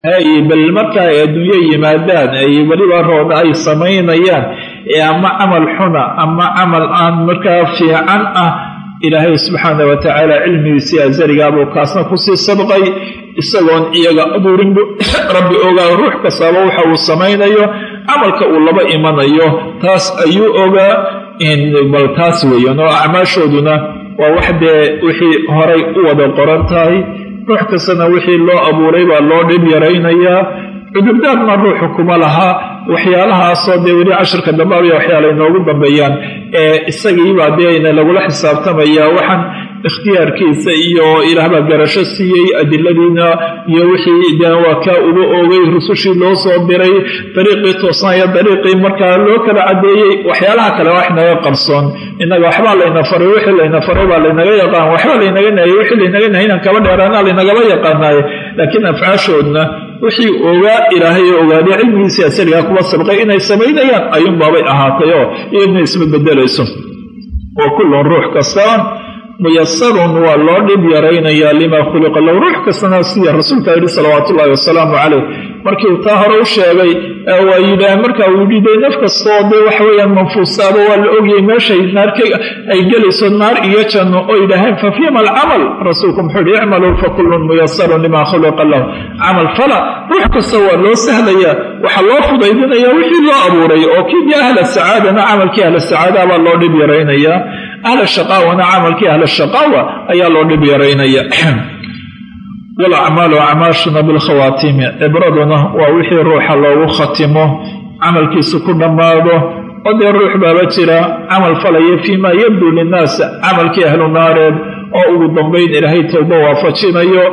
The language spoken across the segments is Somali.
bal marka ay adduunyo yimaadaan ay weliba roona ay samaynayaan ee ama camal xuna ama camal aan markaa fiican ah ilaahay subxaana wa tacaala cilmigiisii asarigaabuu kaasna ku sii sabqay. Isagoon iyaga abuurin rabbi ogaa ruux kastaaba waxa uu samaynayo camalka uu laba imanayo taas ayuu ogaa bal taas weeyaan oo acmaashooduna waa wax dee wixii horay u wada qoran tahay ruux kastana wixii loo abuuray baa loo dhib yaraynayaa cudurdaarna ruuxu kuma laha. Waxyaalahaasoo dee weli cashirka dambaabaya waxyaala inoogu dambeeyaan. Ee isagiibaa deena lagula xisaabtamaya. Waxaan ikhtiyaarkiisa iyo ilaahbaa garasho siiyey adiladiina iyo wixii de kaa uga oogay rusushii loo soo diray dariiqii toosnaa iyo dariiqii markaa loo kala cadeeyey waxyaalaha kale wax naga qarsoon inaga waxbaa layna faray wixii layna faray baa laynaga yaqaan waxbaa laynaga nahayey wixii laynaga nahay inaan kaba dheeraana laynagaba yaqaanaaye laakiin afcaashoodna wixii ogaa ilaahay ogaaday cilmigiisii asaligaa kuwa sabqay inay samaynayaan ayuunbaabay ahaatay oo iyadna isma bedelayso oo kullun ruux kastaan muyasarun waa loo dhib yaraynayaa limaa khuliqa. Low ruux kastana sida rasuulka yidhi salawaatu ullaahi wasalaamu caleyh markii uu taa hore u sheegay waa yidhaah marka uu yidhi dee naf kastoo dee waxaweyaan manfuusaaba waa la ogyay meeshay naarka ay gelayso naar iyo janno oo yidhaaheen fa fiima alcamal rasuulku muxuu yihi icmaluu fa kullun muyasarun limaa khuliqa lahu. Camal fala ruux kasta waa loo sahlayaa waxaa loo fudaydinayaa wixii loo abuuray oo kidii ahla sacaadana camalkii ahla sacaada baa loo dhib yaraynayaa. Ahla shaqaawana camalkii ahla shaqaawa ayaa loo dhib yaraynaya walacmaalu acmaashuna bilkhawaatimi cibraduna waa wixii ruuxa loogu khatimo camalkiisu ku dhammaado oo dee ruux baaba jira camal falaya fii maa yabdu linnaas camalkii ahlu naareed oo ugu dambayn ilaahay towba waafajinayo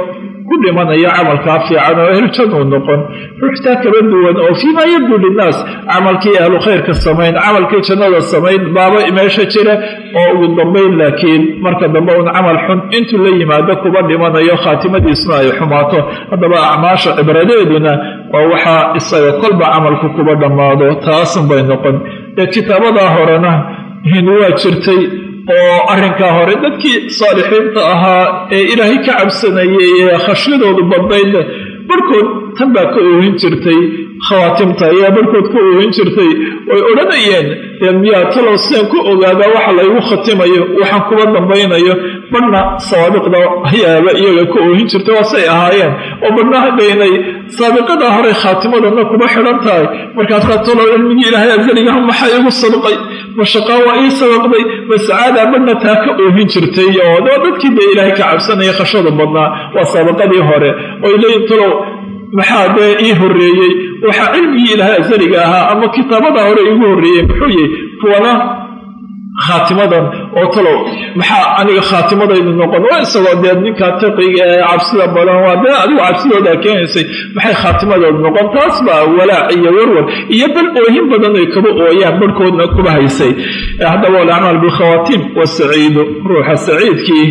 ku dhimanayo camalkaa fiican oo ehljanuu noqon. Ruuxtaa kala duwan oo fii maa yabdu linnaas camalkii ahlu khayrka samayn camalkii jannada samayn baaba meesha jira oo ugu dambayn laakiin marka dambe un camal xun intuu la yimaado kuba dhimanayo khaatimadiisna ay xumaato. Haddaba acmaasha cibradeeduna waa waxaa isaga kolba camalku kuba dhammaado taasun bay noqon. Dee kitaabadaa horena waa jirtay oo arrinkaa hore dadkii saalixiinta ahaa ee ilaahay ka cabsanayay ee khashyadoodu badnayd barhkood tan baa ka oohin jirtay khawaatimta ayaa barhkood ka oohin jirtay. Oy odhanayeen miyaa talow seen ku ogaadaa waxa laygu khatimayo waxaan kuba dambaynayo. Badhna sawaabiqda ayaaba iyaga ka oohin jirtay waasay ahaayeen. Oo badhna hadhaynay saabiqadaa hore khaatimadana kuba xidhan tahay. Markaasaa talow cilmigii ilaahay asaligaha maxaa igu sabqay ma shaqaa waa ii sabaqday? Ma sacaadaa badhna taa ka oohin jirtay? Oo dadkii dee ilaahay ka cabsanaya khashada badnaa. Waa saabaqadii hore. Oy leeyiin talow maxaa dee ii horreeyey waxaa cilmigii ilaahay asaliga ahaa ama kitaabada hore iigu horreeyey muxuu yihi kuwana khaatimadan oo talow. Maxaa aniga khaatimadaydu noqon? Waa isagoo dee ninkaa taqiga ee cabsida badan waa dee adigu cabsidoodaa keenaysay maxay khaatimadoodu noqon? Taas baa walaac iyo warwar iyo bal oohin badan ay kaba ooyaan barhkoodna kuba haysay. Haddaba walacmaal bilkhawaatiim wasaciidu ruuxa saciidkii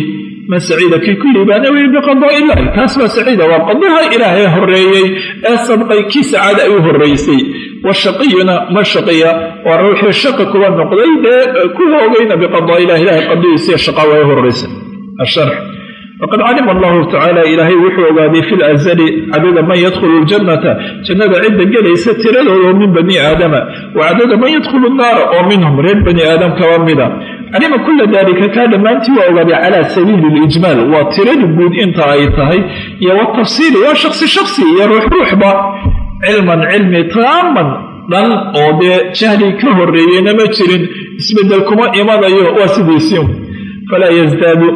man saciida kii ku liibaana wey biqadaa ilaahi kaas baa saciida waa qadaha ilaahay horeeyey ee sabqay kii sacaada ay u horreysay. Washaqiyuna ma shaqiya. Waa ruuxii shaqa kuwa noqday dee ku hoogayna biqadaa ilah ilahay qadihiisiiyo shaqaa waa u horreysa faqad calima allahu tacaala ilaahay wuxuu ogaaday fi lazali cadada man yadkhulu ljannata jannada cidda gelaysa tiradooda min bani aadama wa cadada man yadkhulu naara oo minhum reer bani aadam kaba mida calima kula dalika kaa dhammaantii waa ogaaday calaa sabiili lijmaal waa tirada guud inta ay tahay iyo watafsiili waa shaksi shaksi iyo ruux cilman cilmi taaman dhan oo dee jahli ka horreeyeyna ma jirin isbeddel kuma imanayo waa sidiisii falaa yasdaadu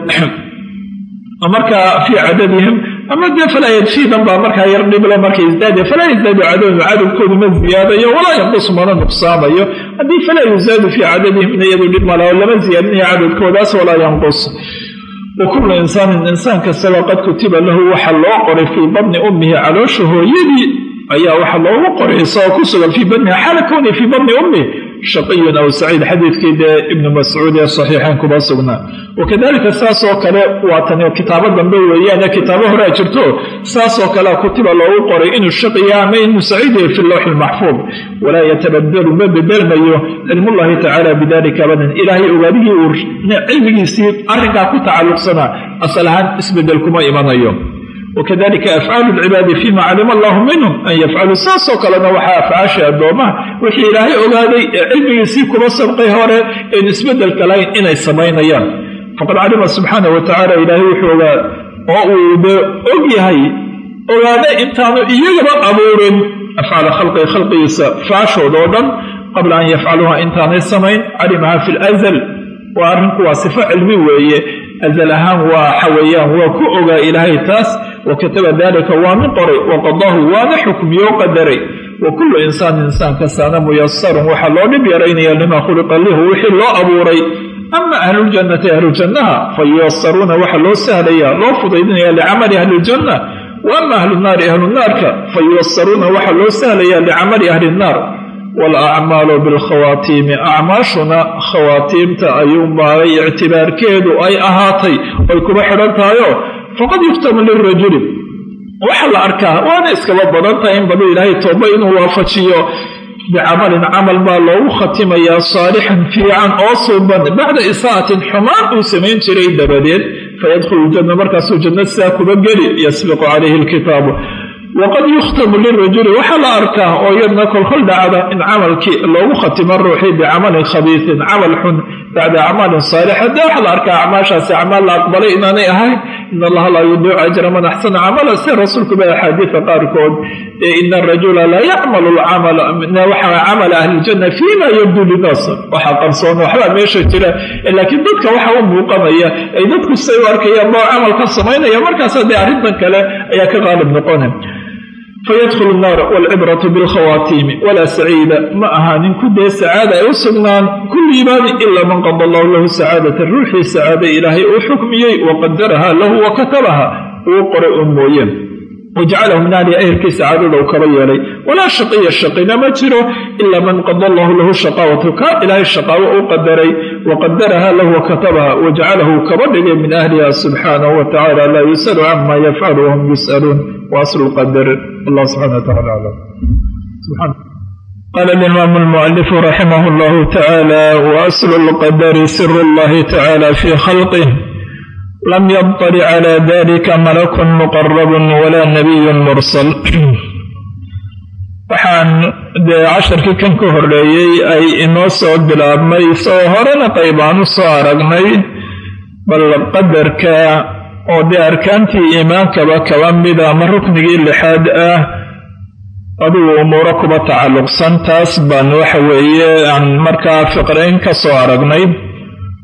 markaa fii cadadihim ama dee falaa yadfiidan baa markaa yar dhiblo marka isdaada falaa yasdaadu cadadum cadadkoodu ma ziyaadayo walaa yanqusu mana nuqsaamayo. Haddii falaa yusaadu fii cadadihimna iyadu dhib malaho lama ziyaadinayo cadadkoodaas walaa yanqus wa insaanin insaan kastaba qad kutiba lahu waxa loo qoray fii badni ummihi caloosha hooyadii ayaa waxa loogu qoray isagoo ku sugan fii badniha xaala kowni fii badni ummi shaqiyun aw saciid xadiidkii dee ibnu mascuud ee saxiixayn kuba sugnaa wakadalika saasoo kale waa tani kitaabo dambe weeyaane kitaabo horea jirto saasoo kalea kutiba loogu qoray inuu shaqiya ama inuu saciid yahay fi lowxi lmaxfuud walaa yatabadalu ma bedelmayo cilmullahi tacaala bidalika abadan. Ilaahay ogaadigii uu cilmigiisii arrinkaa ku tacalluqsanaa asal ahaan isbeddel kuma imanayo wakadalika afcaalu lcibaadi fima calima allahu minhum an yafcaluu saasoo kalena waxaa afcaasha addoomaha wixii ilaahay ogaaday ee cilmigiisii kuba sabqay hore een isbeddelka lahayn inay samaynayaan faqad calima subxaana wa tacala ilaahay wuxuu oo uu de og yahay ogaada intaanu iyagaba abuurin afcaala khalqiga khalqigiisa faashooda oo dhan qabla an yafcaluuha intaanay samayn calimaha fi lazal waa arrinku waa sifo cilmi weeye azal ahaan waxa weeyaan waa ku ogaa ilaahay taas wa kataba dalika waa min qoray waqadahu waana xukmiyo qadaray. Wa kullu insaanin insaan kastaana muyasarun waxaa loo dhib yaraynaya limaa khuliqa lahu wixii loo abuuray. Ama ahluljannati ahlujannaha fa yuyasaruuna waxaa loo sahlaya loo fudaydinaya licamali ahliiljanna wa ama fa yuyasaruuna waxaa loo sahlaya licamali ahli waalacmaalu bilkhawaatiimi acmaashuna khawaatiimta ayuunbaabay ictibaarkeedu ay ahaatay ay kuba xidhan tahayoo faqad yuftamu lirajuli waxaa la arkaa waana iskaba badan tahay in badu ilaahay tooba inuu waafajiyo bicamalin camal baa loogu khatimayaa saalixan fiican oo suuban bacda isaa'atin xumaan uu samayn jiray dabadeed fayadkhulu ljanna markaasuu janna sidaa kuba geli yasbiqu calayhi alkitaabu waqad yukhtamu lirajuli waxaa la arkaa oo iyadna kolkol dhacda in camalkii loogu khatimo ruuxii bicamalin khabiisin camal xun bacda acmaalin saalixa dee waxaa la arkaa acmaashaasi acmaal la aqbalay inaanay ahayn in allaha laa yudiicu ajra man axsana camala sida rasuulku ba axaadiida qaarkood ina arajula la yacmalu camala ahlijanna fiima yabdu linaas waxaa qarsoon waxbaa meesha jira laakiin dadka waxa u muuqanaya ay dadku say u arkayaan boo camal ka samaynaya markaasa dee arrintan kale ayaa ka qaalib noqona fayadkhulu naar waalcibratu bilkhawaatiimi walaa saciida ma ahaanin ku dee sacaada ay u sugnaan kulliibaani ilaa man qada allahu lahu sacaadata ruuxii sacaada ilaahay uu xukmiyey waqadaraha lahu wa katabaha uu qoray un mooye wajcalahu min ahli ayrkii sacaadada uu kaba yeelay walaa shaqiya shaqina ma jiro ilaa man qada allahu lahu shaqaawatu ka ilaahay shaqaawo uu qadaray waqadaraha lahu wakatabaha wajcalahu kaba dhigay min ahliha subxaanahu wa tacala laa yusalu cama yafcalu wahum yus'aluun waaslu lqadar allah subxana wa tacala aclam qala alimaamu almualifu raximah llahu tacaala waaslu lqadari siru llahi tacala fi khalqih lam yabطalic cala dalika malakun muqarabun walaa nabiyun mursal waxaan dee casharkii kan ka horreeyey ay inoo soo bilaabmay isagoo horena qaybaan u soo aragnay bal qadarka oo dee arkaantii iimaankaba kaba mida ama ruknigii lixaad ah adigu umuuro kuba tacalluqsan taas baan waxa weeye aan markaa fiqrayn ka soo aragnay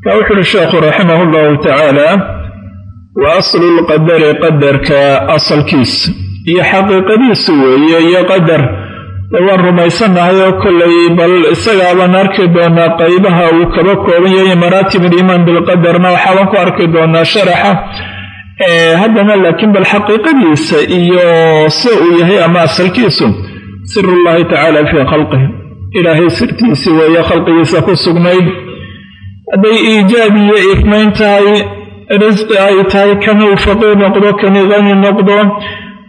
ka wuxu uhi sheekhu raximah llahu tacaala wa aslu lqadari qadarka asalkiis. Iyo xaqiiqadiisu weeye iyo qadar. Waan rumaysannahay oo kollay bal isagaabaan arki doonaa qaybaha uu kaba kooban yahay maraatib aliimaan bilqadarna waxaabaan ku arki doonaa sharaxa. Haddana laakiin bal xaqiiqadiisa iyo se uu yahay ama asalkiisu sirullahi tacaala fii khalqih ilaahay sirtiisi weeye khalqigiisa ku sugnayd. Hadday iijaab iyo ifmayn tahay risqi ay tahay kani uu faqiir noqdo kani qani noqdo.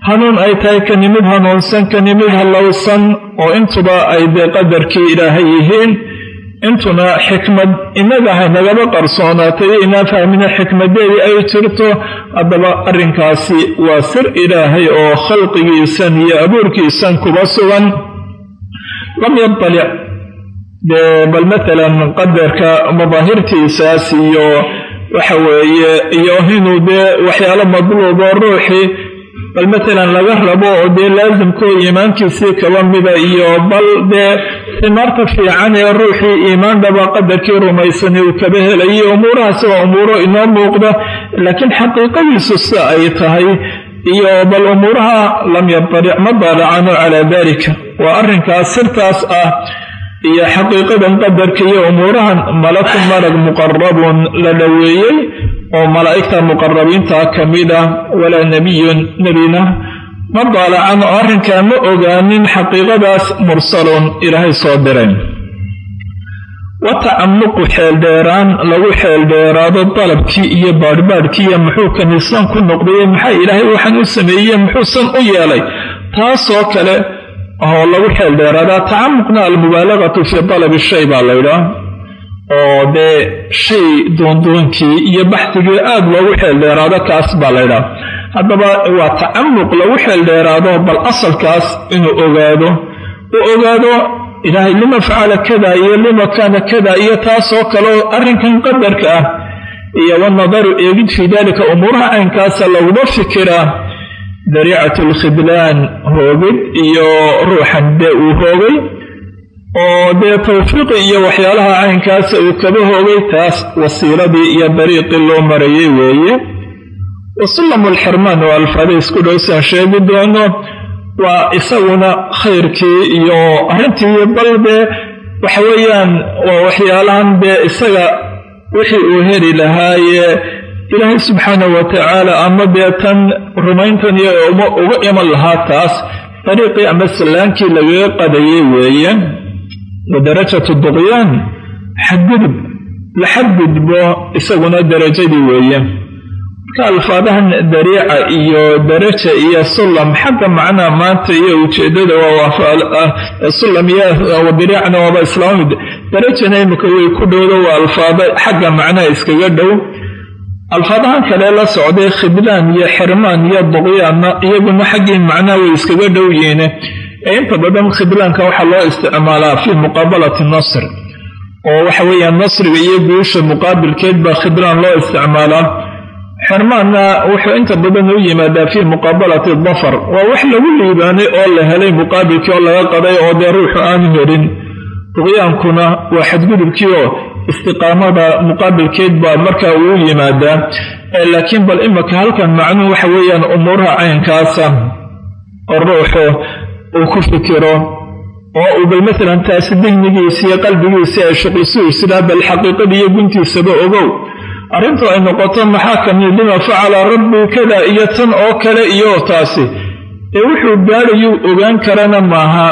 Hanuun ay tahay kani mid hanuunsan kani mid hallowsan oo intuba ay dee qadarkii ilaahay yihiin. Intuna xikmad innagaha nagaba qarsoonaatay inaa fahmina xikmadeedii ay jirto haddaba arrinkaasi waa sir ilaahay oo khalqigiisan iyo abuurkiisan kuba sugan. Lam yabtalic dee bal matalan qadarka madaahirtiisaas iyo waxa weeye iyo inuu dee waxyaalo madluubo ruuxii bal matalan laga rabo oo dee laasimkoo iimaankiisii kaba mida iyo bal dee imaarta fiican ee ruuxii iimaandhaba qadarkii rumaysani uu kaba helayay umuurahaasi waa umuuro inoo muuqda laakiin xaqiiqadiisu sida ay tahay iyo bal umuuraha lam yabtalic ma daalacano calaa dalika waa arrinkaas sirtaas ah iyo xaqiiqadan qadarka iyo umuurahan malakun malag muqarabun la dhoweeyey oo malaa'igta muqarabiinta ka mid ah walaa nebiyun nebina ma daalacan oo arrinkaa ma ogaanin xaqiiqadaas mursalun ilaahay soo diray. Wa tacamuqu xeeldheeraan lagu xeeldheeraado dalabkii iyo baadhbaadhkii iyo muxuu kaniisaan ku noqdaye maxaa ilaahay waxaan u sameeyey muxuusan u yeelay? Taasoo kale oo lagu xeeldheeraadaa tacamuqna almubaalagatu fii dalabi shay baa laydhaa oo dee shay doondoonkii iyo baxsigii aad loogu xeeldheeraado kaas baa laydhaha haddaba waa tacamuq lagu xeeldheeraado bal asalkaas inuu ogaado. Uu ogaado ilaahay lima facala kada iyo lima kaana kada iyo taasoo kaleo arrinkan qadarka ah iyo wanadaru eegid fii dalika umuuraha caynkaasa laguma fikiraa dariicatu lkhidlaan hoogid iyo ruuxan dee uu hoogay oo dee tawfiiqi iyo waxyaalaha caynkaasa uu kaba hoogay taas wasiiladii iyo dariiqii loo marayay weeye. Wasullamu alxirmaan oo alfaada isku dhowsaan sheegi doono waa isaguna khayrkii iyo arrintii bal dee waxa weeyaan waa waxyaalahan dee isaga wixii uu heli lahaaye ilaahay subxaanahu wa tacaala ama dee tan rumayntan iyo uga iman lahaa taas dariiqii ama sallaankii lagaga qadayay weeye wa darajatu duqyaan xadgudub la xadgudbo isaguna darajadii weeye marka alfaadahan dariica iyo daraja iyo sullam xagga macnaha maanta iyo ujeedada sullam iyo dariicana waaba islaamid. Darajana imika way ku dhowdo waa alfaado xagga macnaha iskaga dhow alfaadahan kale la socday khidlaan iyo xirmaan iyo duqyaanna iyaguna xaggii macnaha way iskaga dhow yihiin. Ee inta badan khidlaanka waxaa loo isticmaalaa fii muqaabalati nasr oo waxa weeyaan nasriga iyo guusha muqaabilkeed baa khidlaan loo isticmaalaa. Xirmaanna wuxuu inta badan u yimaadaa fii muqaabalati dafar. Waa wax lagu liibaanay oo la helay muqaabilkii oo laga qaday oo dee ruuxu aanu helin. Duqyaankuna waa xadgudubkii oo istiqaamada muqaabilkeed baa markaa uu yimaadaa laakiin bal imika halkan macnuhu waxa weeyaan umuuraha caynkaasa oo ruuxu uu ku fikiro oo uu bal maalan taasi dignigiisa iyo qalbigiisa ay shuqlisuhu sidaa bal xaqiiqadii iyo guntiisaba ogow. Arrintu ay noqoto maxaa ka mid lima facala rabbii kada iyo tan oo kale iyo taasi. Ee wuxuu gaadhayuu ogaan karana maaha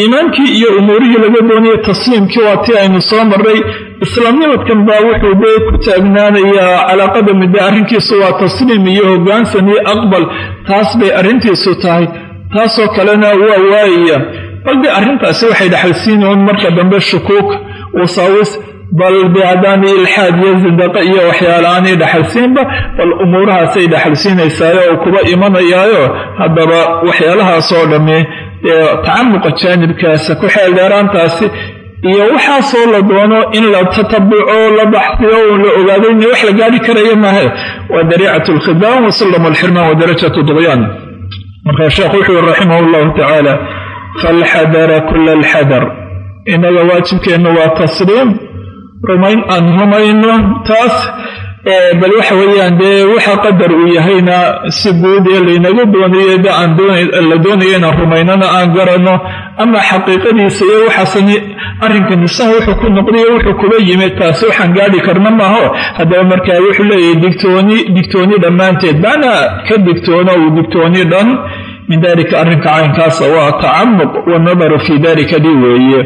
iimaankii iyo umuurihii laga doonaya tasliimkii waa tii aynu soo marray. Islaamnimadkan baa wuxuu dee ku taagnaanayaa calaaqada midde arrinkiisu waa tasliim iyo hoggaansan iyo aqbal. Taas bay arrintiisu tahay. Taasoo kalena waa waayaya bal dee arrintaasi waxay dhexalsiinaun marka dambe shukuuk wasaawis bal dee haddaani ilxaad iyo zindaqa iyo waxyaala aanay dhexalsiinba bal umuurahaasay dhexalsiinaysaayo oo kuba imanayaayo. Haddaba waxyaalahaasoo dhammi tacamuqa jaanibkaasa ku xeeldheeraantaasi iyo waxaasoo la doono in la tatabuco la baxsiyo la ogaado in wax la gaari karaya maahe waa dariicat alkhidaan wasallam alxirmaan wadarajatu duqyaan. Markaa sheekhu wuxuu yiri raximah llahu tacaala falxadara kula alxadar. Inaga waajibkeennu waa tasliim. Rumayn aan rumayno taas bal waxa weeyaan dee waxa qadar uu yahayna si guud ee laynaga doonayay de aan la doonaya inaan rumaynana aan garanno ama xaqiiqadiisa iyo waxaasani arrinkan isaha wuxuu ku noqdayo wuxuu kuba yimid taasi waxaan gaadhi karna maaho. Haddaba markaa wuxuu leeyahay digtooni digtooni dhammaanteed. Macnaa ka digtoono uu digtooni dhan min dalika arrinka caynkaasa waa tacamuq wanadaru fii dalika dii weeye.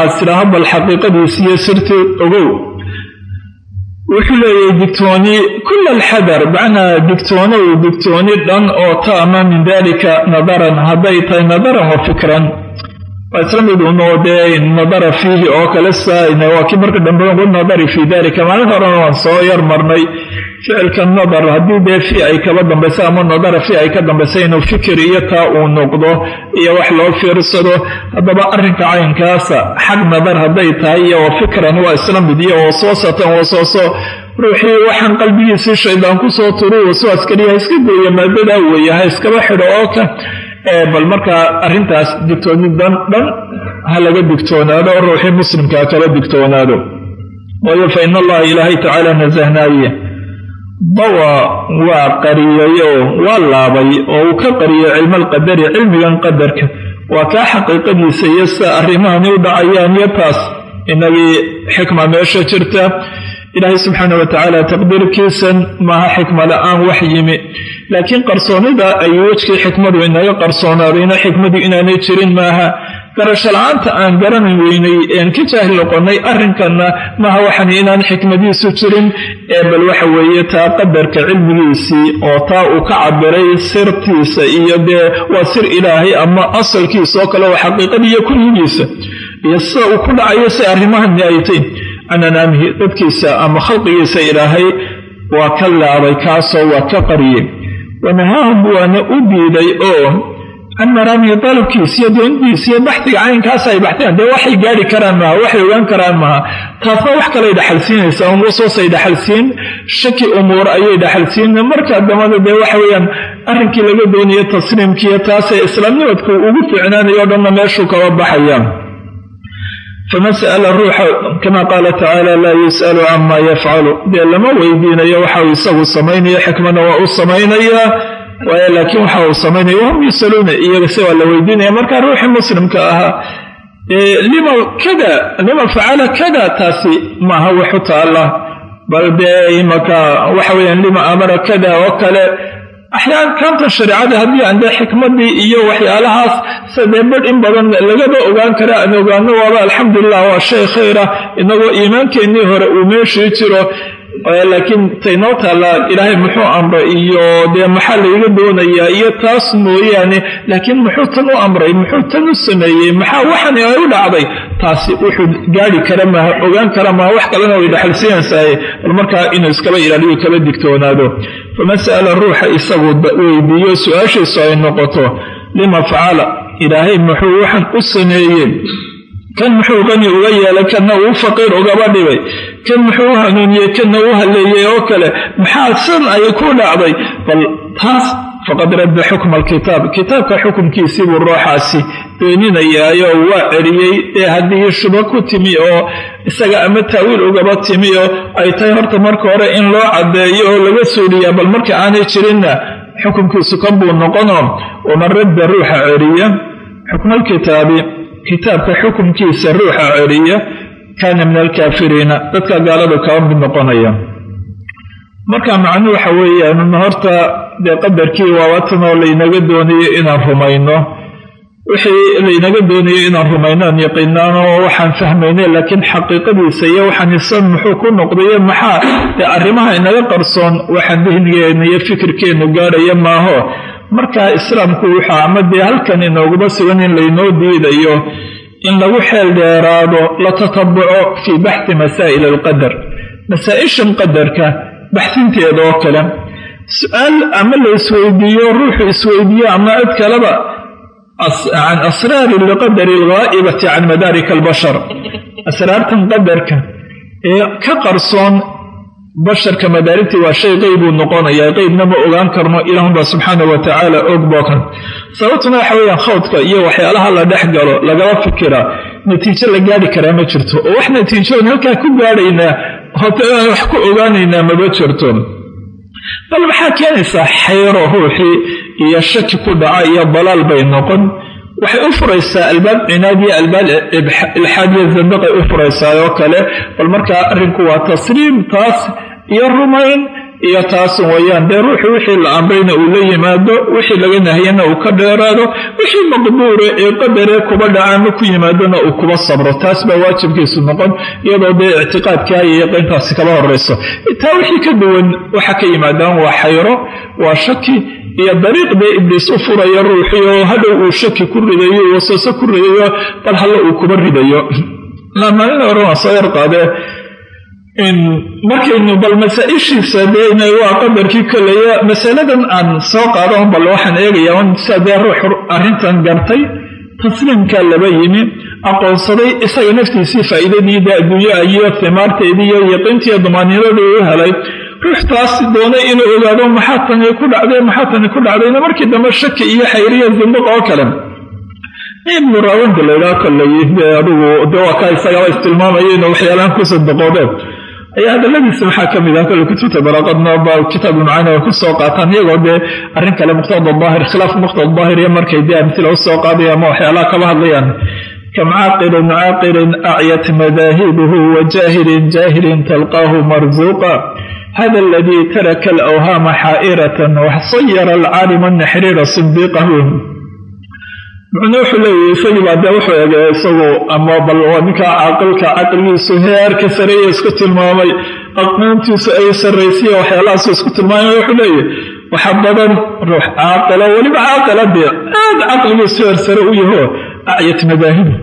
Aad tidhaaho bal xaqiiqadiisa iyo sirti ogow wuxuu leeyahay digtooni kula alxadar macnaa digtoonow digtooni dhan oo taama min dalika nadaran hadday tahay nadaran wa fikran. Waa isla mid unoo nadara fiihi oo kale saayna waa kii marka dambe nadari fii dalika maalin horena waan soo yar marnay ficilka nadar haddii dee fi ay kaba dambaysa ama nadara fi ay ka dambaysa inuu fikir iyo taa uu noqdo iyo wax loo fiirsado haddaba arrinka caynkaasa xag nadar hadday tahay iyo wa fikran waa isla mid iyo waswasatan waswaso ruuxii waxaan qalbigiisii shaydaan ku soo turu waswaas kaliya ha iska gooya maadadaa weeye iskaba xidho oo ka bal markaa arrintaas digtooni dhan ha laga digtoonaado ruuxii muslimkaa kala digtoonaado. Waayo fa in allaha ilaahay tacaala nasahnaaye dawa waa qariyayoo waa laabay oo uu ka qariyay cilma alqadari cilmigan qadarka. Waa kaa xaqiiqadiisa iyo sida arrimahani u dhacayaan iyo taas. Inagii xikma meesha jirta. Ilaahay subxaana wa tacaala taqdiirkiisan maaha xikma la'aan wax yimi. Laakiin qarsoonida ay wejkii xikmadu inaga qarsoonaabayna xikmadu inaanay jirin maaha garasho la'aanta aan garanan weynay een ka jaahil noqonnay arrinkanna maaha waxan inaan xikmadiisu jirin ee bal waxa weeye taa qadarka cilmigiisii oo taa uu ka cabiray sirtiisa iyo dee waa sir ilaahay ama asalkiisa oo kale waa xaqiiqadiiyo kunyigiisa iyo sida uu ku dhacayo si arrimahani ay tay can dadkiisa ama khalqigiisa ilaahay waa ka laabay kaasoo waa ka qariyey. Wanahaahum waana u diiday oo can maraamihi dalabkiisa iyo doonidiisa iyo baxdiga caynkaas ay baxteen. Dee waxay gaari karaan maaha waxay ogaan karaan maaha taasna wax kaley dhaxalsiinaysaa un waswaasay dhaxalsiin shaki umuur ayay dhaxalsiin markaa dambada dee waxa weeyaan arrinkii laga doonayo tasliimkiiyo taasee islaamnimadku ugu fiicnaanayo o dhanna meeshuu kaba baxaya faman sa'ala ruuxa kama qaala tacaala laa yus'alu camaa yafcalu dee lama weydiinayo waxa uu isagu samaynayo xikmadna waa u samaynayaa waayo laakiin waxa uu samaynaya wahum yusaluuna iyaga se waa la weydiinaya. Marka ruuxii muslimka ahaa lima kada lima facala kada taasi maaha waxu taalla. Bal dee imaka waxa weyaan lima amara kada oo kale. Axyaan kaanta shareecada haddii aan dee xikmadii iyo waxyaalahaas sadee badh in badan lagaba ogaan kara aan ogaano waaba alxamdulilah waa shay khayra. Inagoo iimaankeenii hore uu meeshii jiro laakiin taynoo taallaa ilaahay muxuu amray iyo dee maxaa layga doonayaa iyo taas mooyaane laakiin muxuu tan u amray muxuu tan u sameeyey maxaa waxan ay u dhacday? Taasi wuxuu gaari kara maaha ogaan kara maaha wax kalena way dhaxalsiinaysaay bal markaa inuu iskaba ilaaliyo kaba digtoonaado. Faman sa'ala ruuxa isagu weydiiyo su'aashiisu ay noqoto lima facala ilaahay muxuu waxan u sameeyey kan muxuu qani uga yeelay kanna uu faqiir ugaba dhibay kan muxuu u hanuuniyey kanna u haleeyey oo kale maxaa san ay ku dhacday? Bal taas faqad radda xukma alkitaab. Kitaabka xukumkiisii buu ruuxaasi beeninayaayo waa celiyey. Ee haddii shuba ku timi oo isaga ama taawiil ugaba timi oo ay tahay horta marka hore in loo caddeeyo oo laga suuliyaa bal marka aanay jirinna xukumkiisu kan buu noqono. Waman radda ruuxa celiya xukmaalkitaabi kitaabka xukumkiisa ruuxa celiya kaana min alkaafiriina. Dadka gaaladu kaba mid noqonaya. Marka macnuu waxa weeyaan horta dee qadarkii waawatanoo laynaga doonayo inaan rumayno wixii laynaga doonayo inaan rumayno aan yaqiinaano waxaan fahmayne laakiin xaqiiqadiisa iyo waxaan isan muxuu ku noqdayo maxaa dee arrimaha inaga qarsoon waxaan dihnigeena iyo fikirkeennu gaadhaya maaho markaa islaamku wuxuu ama dee halkan inooguba sugan in laynoo diidayo in lagu xeel dheeraado la tatabuco fii baxdi masaa'il alqadar. Masaa-ishan qadarka baxsinteeda oo kale su'aal ama la isweydiiyo ruuxu isweydiiyo ama cid kaleba can asraari liqadari alghaa'ibati can madaarika albashar. Asraartan qadarka ee ka qarsoon basharka madaarigtii waa shay qeybuu noqonayaa qeybna ma ogaan karno ilaahunba subxaana wa tacaala og bookan sababtuna waxa weeyaan khawdka iyo waxyaalaha la dhex galo lagaba fikiraa natiijo la gaari karaa ma jirto. Oo wax natiijoon halkaa ku gaadhaynaa hoteaan wax ku ogaanaynaa maba jirto. Bal maxaa keenaysaa xayro ruuxii iyo shaki ku dhaca iyo dalaal bay noqon waxay u furaysaa albaab cinaad iyo albaab ilxaad iyo zandaqay u furaysaa oo kale bal markaa arrinku waa tasliim taas iyo rumayn iyo taas wayaan dee ruuxu wixii la amrayna uu la yimaado wixii laga nahiyana uu ka dheeraado wixii maqduure ee qadaree kuba dhacaama ku yimaadona uu kuba sabro. Taas baa waajibkiisu noqon iyadoo dee ictiqaadkaa iyo yaqiintaasi kaba horayso taa wixii ka duwan waxa ka yimaadaan waa xayro waa shaki iyo dariiq dee ibliis u furaya ruuxii oo hadhow uu shaki ku ridayo waswaso ku ridayo bal halle uu kuba ridayo. Maalin hore waan soo yar qaadee markaynu bal masaa-ishiisa waa qadarkii kolaya masaladan aan soo qaado bal waxaan eegayaa sia dee ruux arrintan gartay. Tasliimkaa laba yimi aqoonsaday isaga naftiisii faa'iidadiida adduunyaha iyo himaarteedii iyo yaqiintiiyo u helay. Ruux taas doonay inuu ogaado maxaa tani ku dhacday maxaa tani ku dhacdayna markii dambe shaki iyo xayriya zindiq oo kale. Ibnu raawanda laydhaa kolay adigu de isagaba istilmaamaya inuu waxyaalahan ku sadaqoodeen ayaa hadaladiisa maxaa ka mid ah kole kutubta balaaqadna ba kitaab macaani ay ku soo qaataan iyagoo dee arrin kale muqtada daahir khilaaf muqtada daahir iyo markay dee amtila u soo qaadaya ama waxyaalaha kaba hadlayaan. Kam caaqilin caaqilin acyat madaahibuhu wa jaahilin jaahilin talqaahu marzuuqa. Hada aladii taraka alawhaama xaa'iratan waxsayara alcaalima naxriira sindiiqahu muxuuna wuxuu leeyahy isagii baa dee wuxuu egay isagu ama bal ninkaa caaqilka caqligiisu heerka sareeya isku tilmaamay aqoontiisu ay sarraysiya waxyaalahaasu isku tilmaamay wuxuu leeyahy waxa badan ruux caaqilo weliba caaqila dee aad caqligiisu heer sare u yaho acyat madaahibu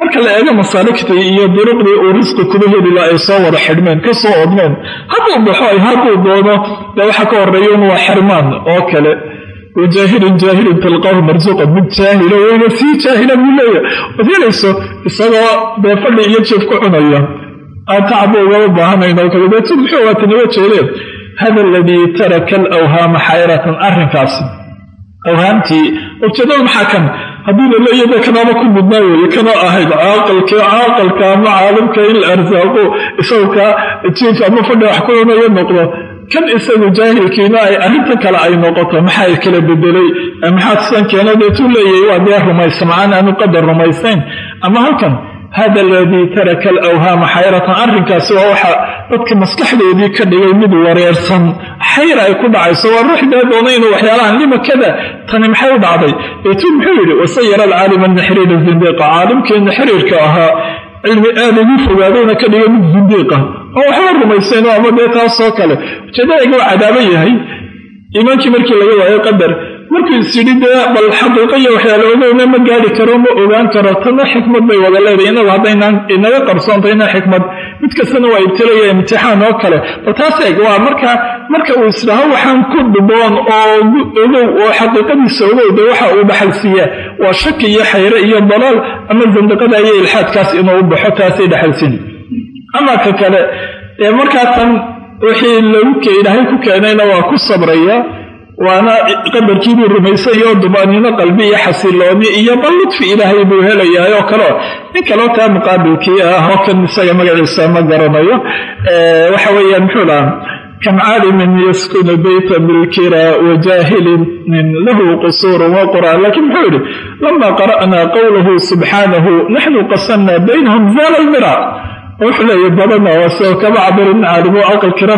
marka la eego masaaligtii iyo duruqdii uu risqi kuba helila ay soo wada xidhmeen ka soo odmeen hadduu baxo ay hadduu doono dee waxa ka horreeya waa xirmaan oo kale wajaahilin jaahilin talqaahu marsuuqa mid jaahila weyna sii jaahila buu leeya waad helayso isagoo dee fadhi iyo jeef ku cunaya aan tacba ugama baahanayno kale deetu muxuu waataniga jeedeen hada aladii taraka alawhaama xayratan arrinkaasi awhaamtii ujeedada maxaa kan? Haddii la leeya de kanaaba ku mudnaa weeye kana ahayd caaqalka caaqalka ama caalimka in la arsaaqo isagu kaa jiif ama fadhi wax ku cunayo noqdo kan isagu jaahilkiina ay arrinta kale ay noqoto maxaa kala bedelay maxaa sidan keena deetuu leeyahay waa dee rumaysa macaan aanu qadar rumaysayn. Ama halkan hada aladii taraka alawhaama xayratan arrinkaasi waa waxa dadka maskaxdoodii ka dhigay mid wareersan. Xayra ay ku dhacayso waa ruux dee doona inuu waxyaalahan limakada. Tani maxay u dhacday? Eetuu muxuu yidhi wasayara alcaalima naxriira zindiiqa caalimkeenna xiriirka ahaa cilmi aad ugu fogaadayna ka dhigay mid zindiiqa oo waxba rumaysayno ama dee taasoo kale. Ujeedadayga waa cadaaban yahay. Iimaankii markii laga waayo qadar markuu is bal xaqiiqa iyo ma gaari karo ma ogaan karo tana xikmad bay wada leedahay. Inagu haddaynaan inaga qarsoontayna xikmad. Mid kastana waa ibtilaya imtixaan oo kale. Bal taas eeg waa marka marka uu isdhaho waxaan ku dhuboon oo ogow oo xaqiiqadiisa ogow waxa uu dhaxalsiiyaa waa shaki iyo xayre iyo dalaal ama zandiqada iyo ilxaadkaas inuu u baxo taasay dhaxalsiin ama ka kale ee markaa tan wixii lagu ilaahay ku keenayna waa ku sabraya waana qadarkiibuu rumaysay oo dumaaniino qalbi iyo xasilooni iyo bal ludfi ilaahay buu helayahay oo kaleo nin kaloo taa muqaabilkii ah oo isaga magaciisa ma garanayo. Waxa weeyaan muxuu dhaha kam caalimin yaskunu beyta bilkira wajaahilin lahu qusuurun wa qur'aan laakiin muxuu yidhi lama qara'naa qowlahu subxaanahu naxnu qasamna baynahum zaala lmira leeya badana soo kama cabirin caalimo aqal kira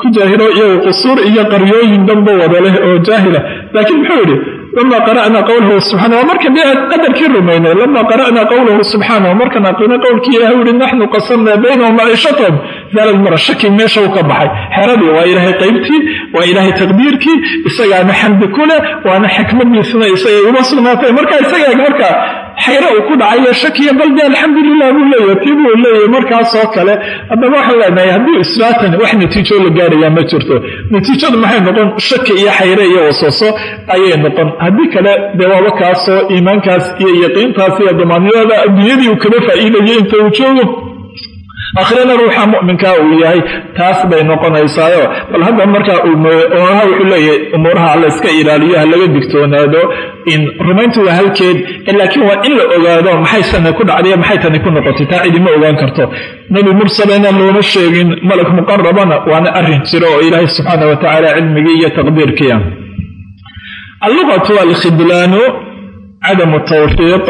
ku jaahilo iyagu qusuur iyo qaryooyin dhanba wada leh oo jaahila. Laakiin muxuu yidhi lama qara'naa qowlahu subxana dee qadarkii rumaynay lama qara'naa qowlahu subxaanahu markan aqrina qowlkii ilahay u yihi naxnu qasamnaa baynahum maciishatahum zaalal mara shaki meesha u ka baxay. Xeradii waa ilaahay qaybtii waa ilaahay taqdiirkii isagaana xamdi ku leh waana xikmadiisuna isagay uma sugnaatay marka isaga marka xayre uu ku dhacayo shakiya bal de alxamdulilah buu leeyahy tii buu leeyahy markaasoo kale haddaba waxaan leenahay haddii islaatan wax natiijo la gaarayaa ma jirto. Natiijadu maxay noqon shaki iyo xayre iyo waswaso ayay noqon haddii kale dee waaba kaasoo iimaankaas iyo yaqiintaas iyo damaaniyada adduunyadii uu kala faa'iidayay inta uu joogo. Akhirana ruuxa mu'minkaa uu yahay taas bay noqonaysaayo. Bal hadda markaa umuuraha wuxuu leeyahay umuuraha la iska ilaaliyo ha laga digtoonaado in rumayntu waa halkeed laakiin waa in la ogaado maxay sana ku dhacday maxay tani ku noqotay taa cidima ogaan karto. Nebi mursalena looma sheegin malak muqarabana waana arrin jiro oo ilaahay subxaana wa tacaala cilmigii iyo taqdiirkiia allugatu alkhidlaanu cadamu tawfiiq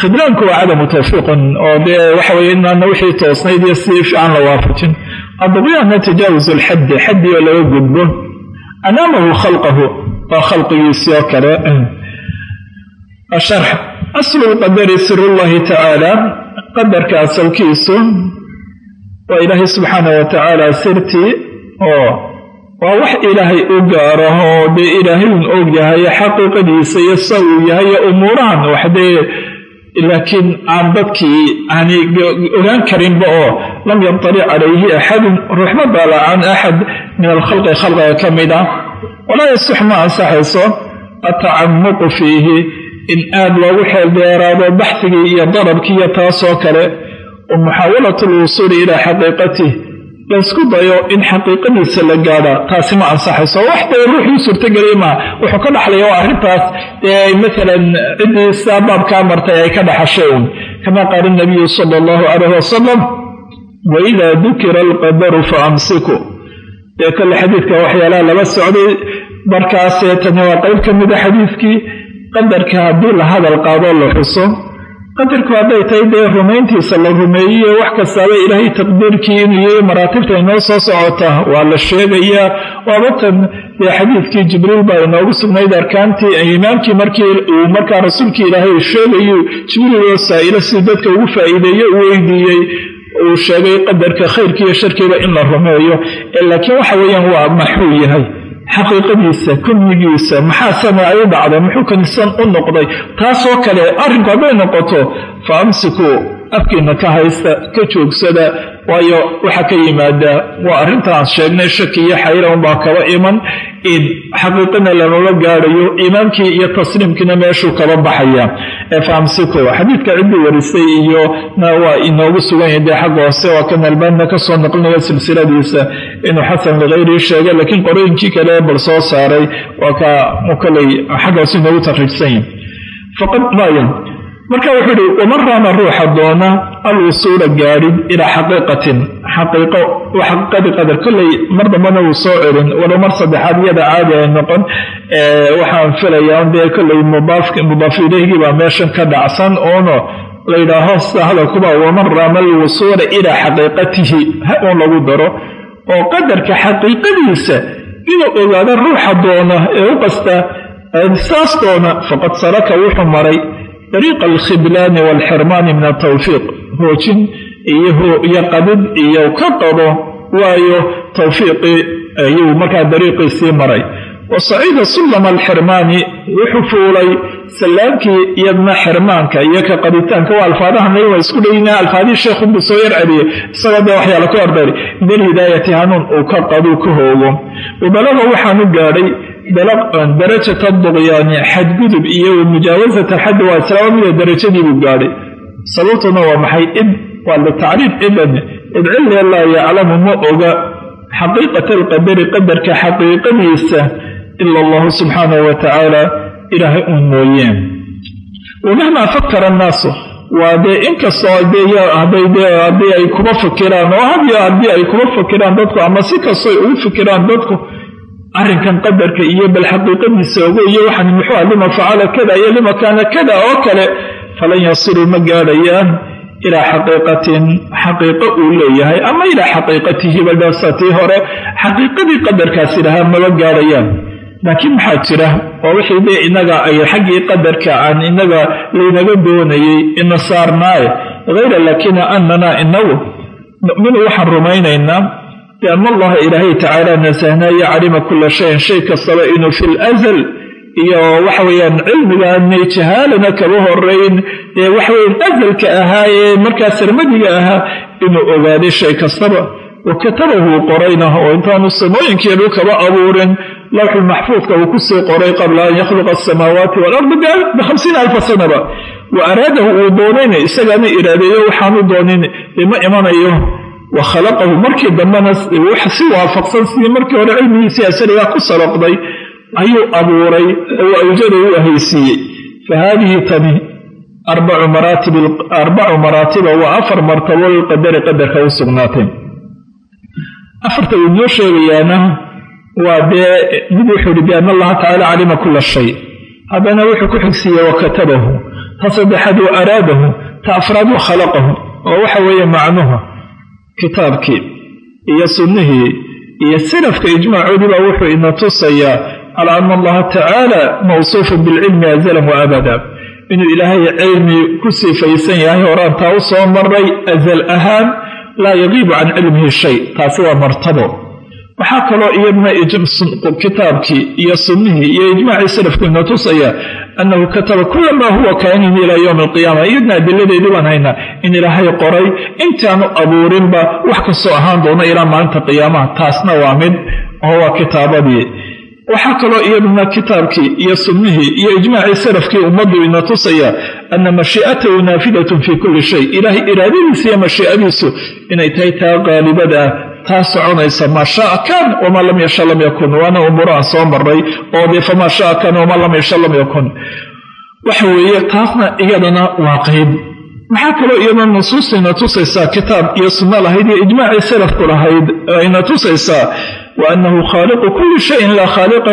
khidlaanku waa cadamu tawfiiqan oo dee waxa weye inaana wixii toosnayd iyo si fiican la waafajin. Adabyaana tajaawuz alxaddi xaddii oo laga gudbo. Anaamahu khalqahu waa khalqigiisii oo kale. Asharx aslu lqadari sirullahi tacaala qadarka asalkiisu waa ilaahay subxaana wa tacaala sirtii oo waa wax ilaahay u gaaraho dee ilaahay og yahay xaqiiqadiisa iyo sa uu yahay umuurahan waxdee laakiin aan dadkii aani ogaan karinba oo lam yantalic calayhi axadun ruuxma daala can axad min alkhalqi khalqiga ka mid ah. Walaa yasix ma ansaxayso atacamuqu fiihi in aad loogu xeeldheeraado baxdigii iyo darabkii iyo taasoo kale. Wa muxaawalat alwusuuli ilaa xaqiiqatih laysku dayo in xaqiiqadiisa la gaadha. Taasi ma ansaxayso. Wax dee ruuxii suurtagelay maa wuxuu ka dhaxlaya waa arrintaas dee maalan ciddii sidaa baabkaa martay ay ka dhaxashay un kama qaala nabiyu sala allahu calayh wasalam waidaa dukira alqadaru fa amsiku dee kale xadiidka waxyaalaha laba socday. Markaasee tani waa qayb ka mida xadiidkii. Qadarka haddii la hadal qaadoo la xuso qadarku hadday tahay dee rumayntiisa la rumeeyey wax kastaaba ilaahay taqdiirkii inuu maraatibta inoo soo socota waa la sheegayaa waabatan dee xadiidkii jibriil baa inoogu sugnayd arkaantii imaamkii markii uu markaa rasuulkii ilaahay sheegayu jibriil oo saa'ilo si dadka ugu faa'iideeye u weydiiyey uu sheegay qadarka khayrkii iyo sharkiiba in la rumeeyo. Laakiin waxa weeyaan waa maxuu yahay xaqiiqadiisa kunyigiisa maxaa samee ay u dhacday muxuu kanisan u noqday? Taasoo kale arrinku hadday noqoto fa amsikuu afkiina ka haysta ka joogsada waayo waxaa ka yimaada waa arrintaan sheegnay shaki iyo xayra unbaa kaba iman in xaqiiqana lamama gaadhayo iimaankii iyo tasliimkiina meeshuu kaba baxaya. Ee faamsiko xadiidka ciddii warisay iyo na waa inoogu sugan yahay dee xagga hoose waa kan albaanina ka soo naqlinaya silsiladiisa. Inuu xasan likayrii sheegay laakiin qorooyinkii kale bal soo saaray waa ka koley xagga hoose inoogu takriijsan yahay marka wuxuu ihi waman raama ruuxa doona alwusuula gaadhin ilaa xaqiiqatin. Xaqiiqo xaqiiqadii qadar. Kolley mar dambana wuu soo celin walow mar saddexaad iyada caadi ay noqon. Waxaan filayaa dee kolley mudaaf ileyhgii baa meeshan ka dhacsan oono la yidhaaho sida hadalkuba waman raama alwusuula ilaa xaqiiqatihi. Ha uun lagu daro. Oo qadarka xaqiiqadiisa inuu ogaado ruuxa doona ee u qasta saas doona faqad saraka wuxuu maray dariiqa alkhiblaani waalxirmaani min altawfiiq hoojin iyo qadid iyo ka qado waayo tawfiiqii ayuu markaa dariiqiisii maray wa saciida sullama alxirmaani wuxuu fuulay sallaamkii iyadna xirmaanka iyo ka qaditaanka waa alfaadaha nabi waa isku dhayina alfaadihii sheekhunbuu soo yar celiyey isagoo dee waxyaala ku ordari min uu ka qaduu ka hoogo wabalaga waxaanu gaadhay darajata duqyaani xadgudub iyo mujaawasata xaddi waa islaama mida darajadii buu gaadhay. Sababtuna waa maxay? Id waa litacriif idan id cilli laa yaclamu ma oga xaqiiqata alqadari qadarka xaqiiqadiisa ila allahu subxaanahu wa tacaala ilaahay uun mooyeen. Wamahmaa fakara annaasu waa dee inkastoo haddii ay kuma fikiraan oo hadiyo haddii ay kuma fikiraan dadku ama si kastooy ugu fikiraan dadku arrinkan qadarka iyo bal xaqiiqadiisa ogo iyo waxaan muxuu ah lima facala kada iyo lima kaana kada oo kale falan yasiluu ma gaadhayaan ilaa xaqiiqatin xaqiiqo uu leeyahay ama ilaa xaqiiqatihi badhasatii hore xaqiiqadii qadarkaasi lahaa maba gaadhayaan. Laakiin maxaa jira? Oo wixii dee inaga ay xaggii qadarka aan inaga laynaga doonayey ina saarnaaye. Hayra laakina anana inagu numinu waxaan rumaynaynaa biana allaha ilaahay tacaala nasahnaaye calima kula shayin shay kastaba inuu fi lazal iyo waxa weeyaan cilmigaanay jahaalana kaba horeyn ee waxaweyan azalka ahaa ee markaa sarmadiga ahaa inuu ogaaday shay kastaba. Wa katabahu qorayna oo intaanu samooyinkii dhulkaba abuurin lawxulmaxfuudka uu ku sii qoray qabla an yakhluqa asamaawaati waalardi bihamsiina alfa sanaba. Wa araadahu uu doonayna isagaana iraadeeyo waxaanu doonin ima imanayo wa khalaqahu. Markii dambena si waafaqsan sidii markii hore cilmigiisii asaligaa ku sabaqday ayuu abuuray oo awjada u ahaysiiyey. Fa haadihi tani arbacu maraatiba waa afar martabo lilqadari qadarka u sugnaatay. Afarta uu inoo sheegayaana waa dee mid wuxuu ihi biana allaha tacaala calima kula shay. Haddana wuxuu ku xigsiiyey wa katabahu. Ta saddexaad wa araadahu. Ta afraad wa khalaqahu. Oo waxa weeye macnuhu kitaabkii iyo sunnihii iyo salafka ijmaacoodii baa wuxuu ina tusayaa calaa ana allaha tacaala mawsuufun bilcilmi azalan wa inuu ilaahay cilmi ku sifaysan yahay horaan taa u soo maray azal ahaan laa yagiibu can cilmihi shay. Taasi waa martabo waxaa kaloo iyadna kitaabkii iyo sunnihii iyo ijmaacii salafku ina tusaya annahu kataba kula maa huwa kainin ilaa yowmi alqiyaama. Iyadna adiladeedii baan haynaa in ilaahay qoray intaanu abuurinba wax kastoo ahaan doona ilaa maalinta qiyaamaha. Taasna waa mid oo waa kitaabadii. Waxaa kaloo iyaduna kitaabkii iyo sunnihii iyo ijmaacii salafkii ummaddu ina tusaya ana mashii'atahu naafidatun fii kulli shay. Ilaahay iraadadiisa iyo mashii'adiisu inay tahay taa qaalibada ah taa soconaysa maa shaaa kaan wamaa lam yasha lam yakun. Waana umuuro aan soo maray oo dee famaa shaa kaan wamaa lam yasha lam yakun. Waxa weeye taasna iyadana waa qayb maxaa kaloo iyadana nusuusta ina tusaysaa kitaab iyo sunno lahayd iyo ijmaacii salafku lahayd ina tusaysaa wa annahu khaaliqu kulli shayin laa khaaliqa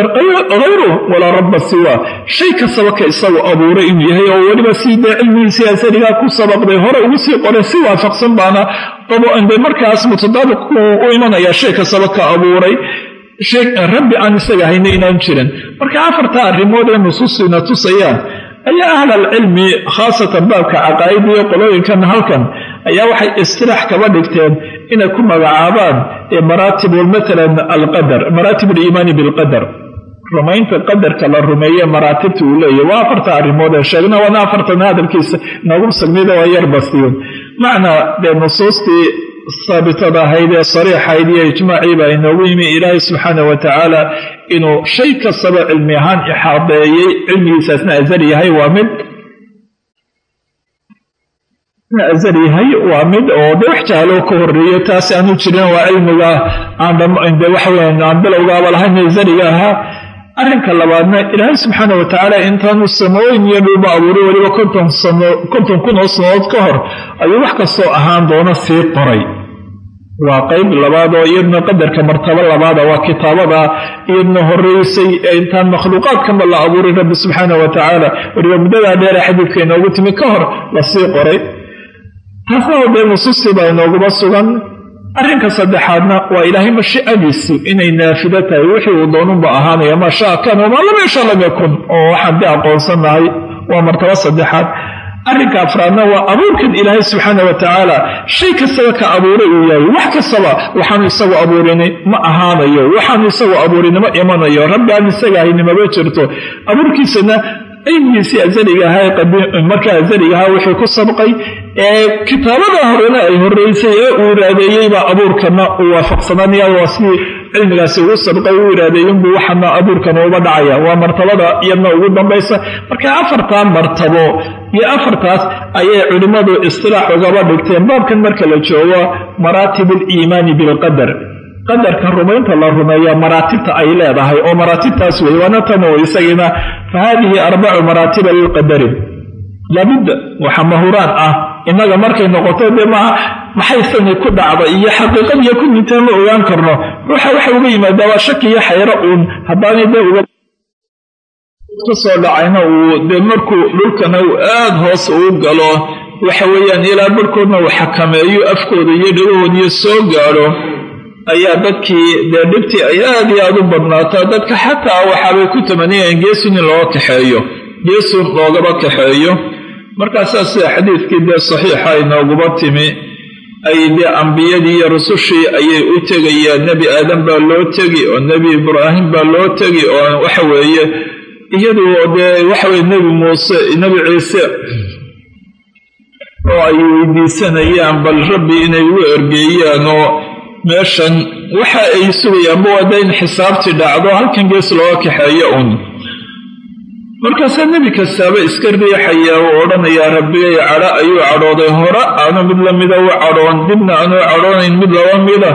hayruh walaa rabba siwaa shay kastaba ka isagu abuuray inuu yahay oo weliba sii dee cilmigiisii asaligaa ku sabaqday hore ugu sii qoray si waafaqsan baana de markaas mutadaabiq u imanaya shay kastaba ka abuuray rabbi aan isaga hayna inaan jirin marka afarta arrimood ee nusuustu ina tusayaan ayaa ahlalcilmi khaasatan baabka caqaa'id iyo qolooyinkan halkan ayaa waxay istilaax kaba dhigteen inay ku magacaabaan maraatibu matalan alqadar maraatib aliimaani bilqadar. Rumaynta qadarka la rumeeye maraatibta uu leeyahy waa afarta arrimood ee sheegna waana afartana hadalkiisa noogu sugnida waa yar bastiyun macnaa dee nusuustii saabitada ahayd ee sariixayd iyo ijmaacii baa inoogu yimi ilaahay subxaana wa tacaala inuu shay kastaba cilmi ahaan ixaadeeyey cilmigiisaasna azal yahay waa mid azal yahay waa mid oo de wax jahlo ka horeeyo taasi aanu jirin waa cilmiga aande waxaweyan aan bilowgaaba lahayn azaliga ahaa. Arrinka labaadna ilaahay subxaana wa tacaala intaanu samooyin iyo dhulba abuuray weliba konton kun oo sannadood ka hor ayuu wax kastoo ahaan doona sii qoray waa qayb labaad oo iyadna qadarka martabo labaada waa kitaabada iyadna horeysay intaan makhluuqaadkanba la abuuray rabbi subxaana wa tacaala weliba muddadaa dheere xadiidka inoogu timi ka hor la sii qoray. Taasna dee nusuustii baa inooguba sugan. Arrinka saddexaadna waa ilaahay mashiicadiisu inay naafido tahay wixii uu doonunba ahaanaya maa shaa kan wamaa lam yasha lam yakun oo waxaan de aqoonsanahay waa martabo saddexaad arrinka afraadna waa abuurkan ilaahay subxaana wa tacaala shay kastaba ka abuuray uu yahay wax kastaba waxaanu isagu abuurini ma ahaanayo. Waxaanu isagu abuurini ma imanayo. Rabbi aan isaga haynimaba jirto. Abuurkiisana cilmigiisii azaliga ahaa markaa azaliga ahaa wixii ku sabqay ee kitaabada horena ay horeysay ee uu iraadeeyeybaa abuurkana uu waafaqsananaya waa sidii cilmigaasi ugu sabqay u iraadeeyinbuu waxana abuurkana uba dhacaya. Waa martabada iyadna ugu dambaysa. Marka afartaa martabo iyo afartaas ayay culimmadu istilaax ugaba dhigteen. Baabkan marka la joogo maraatib aliimaani bilqadar qadarka rumaynta la rumeeya maraatibta ay leedahay oo maraatibtaas wey waana tano isagiina fa haadihi arbacu maraatiba lilqadari labidda waxa mahuraan ah innaga markay noqoto dee maa maxay sani ku dhacda iyo xaqiiqadiyo ku mintaan ma ogaan karno. Ruuxa waxa uga yimaadaa waa shaki iyo xayro uun haddaanay dee uga ka soo dhacayna uu dee markuu dhulkana uu aad hoos uu galo waxa weeyaan ilaa barhkoodna uu xakameeyo afkooda iyo dhagahoodiyo soo gaadho ayaa dadkii dee dhibtii ay aad iyo aad u badnaataa dadka xataa waxaabay ku tamaniyeen geesun in looga kaxeeyo geesun loogaba kaxeeyo markaasaa sida xadiidkii dee saxiixa inooguba timi ay dee ambiyadii iyo rusushii ayay u tegayaan nebi aadam baa loo tegi oo nebi ibraahim baa loo tegi oo waxa weeye iyadu dee waxaweye nebi muuse nebi ciise oo ay weydiisanayaan bal rabbi inay u ergeeyaan oo meeshan waxa ay sugayaanba waada in xisaabtii dhacdo halkan gees looga kaxeeyo un markaasaa nebi kastaaba iska riixayaa uu odhanayaa rabbigay cadho ayuu cadhooday. Hore aanu mid lamida u cadhoon. Dibna aanu cadhoonayn mid laba mida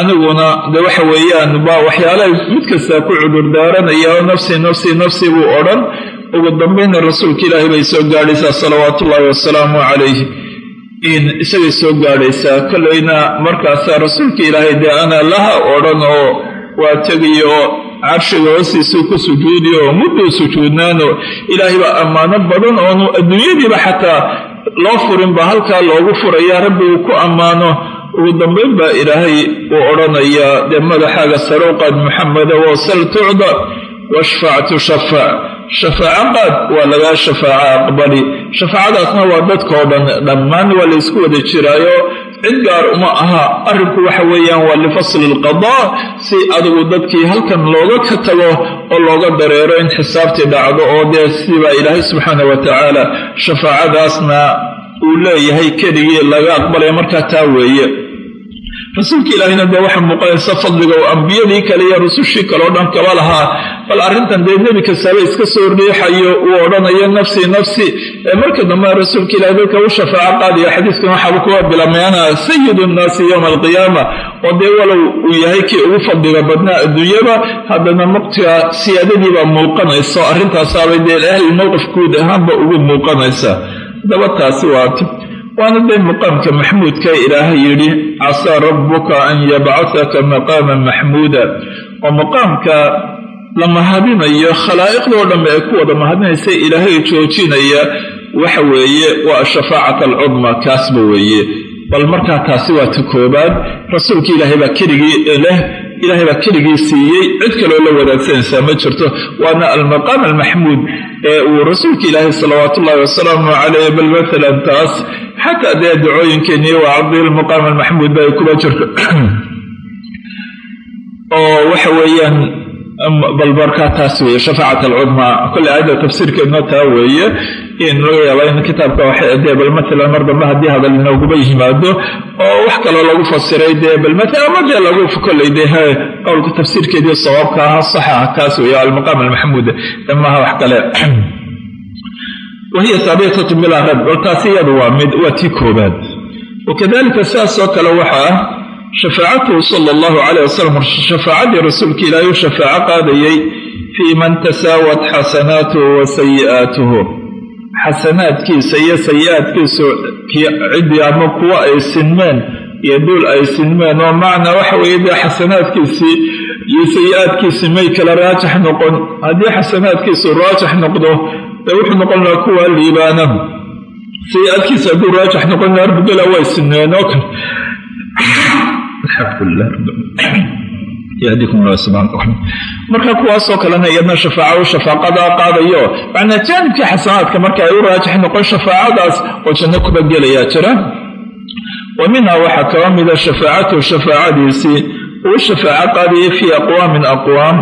aniguna de waxa weeyaan baa waxyaalahay mid kastaa ku cudurdaaranaya oo nafsii nafsii nafsii buu odhan. Ugu dambayna rasuulka ilaahay bay soo gaadhaysaa salawaatuullaahi wasalaamu calayh isagay soo gaadhaysaa kollayna markaasaa rasuulka ilaahay dee ana laha odhan oo waa tegiyo carshiga hoostiisuu ku sujuudiyo oo mudduu sujuudnaano ilaahay baa ammaano badan oonu adduunyadiiba xataa loo furinba halkaa loogu furayaa rabbi uu ku ammaano ugu dambayn baa ilaahay uu odhanayaa dee madaxaaga saruuqaad muxameda wasal tucda washfac tushaffac shafaaco qaad waa lagaa shafaaco aqbali shafaacadaasna waa dadkao dhan dhammaan waa laysku wada jiraayo cid gaar uma aha arrinku waxa weeyaan waa lifasli alqadaa si adigu dadkii halkan looga ka tago oo looga dareero in xisaabtii dhacdo oo dee sidibaa ilaahay subxaana wa tacaala shafaacadaasna uu leeyahay keligii laga aqbalaya markaa taa weeye rasuulka ilaahayna dee waxaa muuqanaysa fadliga oo ambiyadii kale iyo rusushii kale oo dhan kaba lahaa bal arrintan dee nebi kastaaba iska soo riixayo uu odhanayo nafsi ee marka dambe rasuulka ilahay dadka u shafaaco qaadaya xadiiskan waxaaba kuwa bilameana sayidu nnaasi yowma alqiyaama. Oo dee walow uu yahay kii ugu fadliga badnaa adduunyaba haddana muqtiga siyaadadiibaa muuqanayso arrintaasaabay dee ahli mowqif guud ahaanba ugu muuqanaysa. Haddaba taasi waati waana dee maqaamka maxmuudka ilaahay yidhi casaa rabbuka an yabcataka maqaaman maxmuuda oo maqaamka la mahadinayo khalaa'iqdoo dhambe ay ku wada mahadinaysa ilaahay joojinaya waxa weeye waa shafaacat alcudma kaasba weeye bal markaa taasi waa ta koobaad rasuulka ilaahay baa keligii leh ilaahay baa keligii siiyey. Cid kaloo la wadaagsanaysaa ma jirto. Waana almaqaam almaxmuud ee uu rasuulka ilaahay salawaatu ullahi wasalaamu caleyh bal maalan taas. Xataa dee dacooyinkeeniyo waa cabdilmaqaam almaxmuud ba ay jirto. Oo waxa weeyaan bal markaa taas weeye shafaacat alcudmaa kolley aayadda tafsiirkeedna taa weeye in laga yaaba in kitaabka waxay dee bal mar dambe haddii hadal inooguba yimaado oo wax kaloo lagu fasiray dee bal matalan dee lagu kolley dee qowlka tafsiirkeedii sawaabka aha saxa kaas weeye almaqaam almaxmuud maaha wax kale. Wahiya saabitatu bilaa bal taasi iyadu waa mid waa tii koobaad wakadalika sidaasoo kale waxa ah shafaacatuhu sala allahu calayh wasalam shafaacadii rasuulka ilaahay u shafaaco qaadayey fii man tasaawat xasanaatuhu wa sayi'aatuhu. Xasanaadkiisa iyo sayi-aadkiisu ciddii ama kuwa ay sinmeen iyo duul ay sinmeen oo macnaa waxa weeye dee xasanaadkiisii iyo sayi-aadkiisii may kala raajax noqon. Haddii xasanaadkiisu raajax noqdo dee wuxuu noqon lahaa kuwa liibaana sayi-aadkiisa hadduu raajax noqon lahaa arbugala way sinmeen oo kale marka kuwaasoo kalena iyadna shafaaca u shafaaqada qaadayo macnaa jaanibkii xasanaadka marka ay u raajix noqon shafaacadaas oo janno kuba gelayaa jira. Wa minha waxaa kaba mida shafaacatuhu shafaacadiisii uu shafaaco qaadayay fii aqwaamin aqwaam.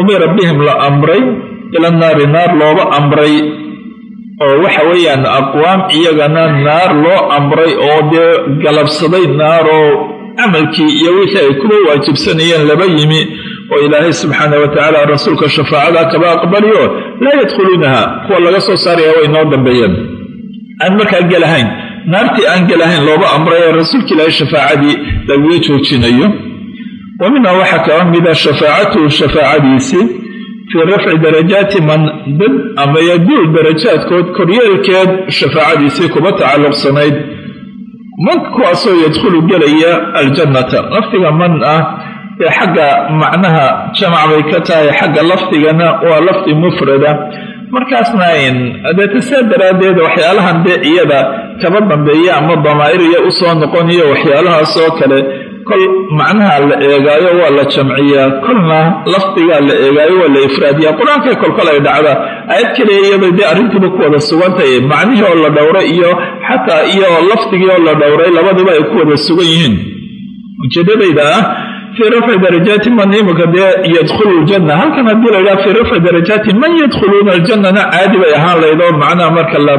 Umira bihim la amray ila naari naar looba amray oo waxa weeyaan aqwaam iyagana naar loo amray oo dee galabsaday naaroo camalkii iyo wixii ay kuba waajibsanayeen laba yimi oo ilaahay subxaana wa tacaala rasuulka shafaacada kaba aqbaliyo laa yadkhuluunaha kuwa laga soo saaraya way noo dambeeyeen. Aan markaa gelahayn naartii aan gelahayn looba amray ee rasuulka ilaahay shafaacadii lagaga joojinayo. Wa minha waxaa kaba mida shafaacatuhu shafaacadiisii fii rafci darajaati man dad ama yaduul darajaadkood koryeelkeed shafaacadiisii kuba tacalluqsanayd man kuwaasoo yadkhulu gelaya aljannata lafdiga man ah ee xagga macnaha jamac bay ka tahay xagga lafdigana waa lafdi mufrada markaasna adeeta saa daraaddeed waxyaalahan dee iyada kaba dambeeya ama damaa'iriya u soo noqoniyo waxyaalahaasoo kale kol macnaha la eegaayo waa la jamciyaa kolna lafdigaa la eegaayo waa la ifraadiyaa. Qur'aankay kolkol ay dhacda aayad kaliya iyada dee arrintiiba ku wada sugantahay macnihii oo la dhowray iyo xataa iyo lafdigii oo la dhowray labadiba ay ku wada sugan yihiin. Ujeedadayda ah fii rafci darajaati man imika dee yadkhulu ljanna halkan haddii la yidhaha fii rafci darajaati man yadkhuluuna aljannana caadi bay ahaan laydoo macnaha marka la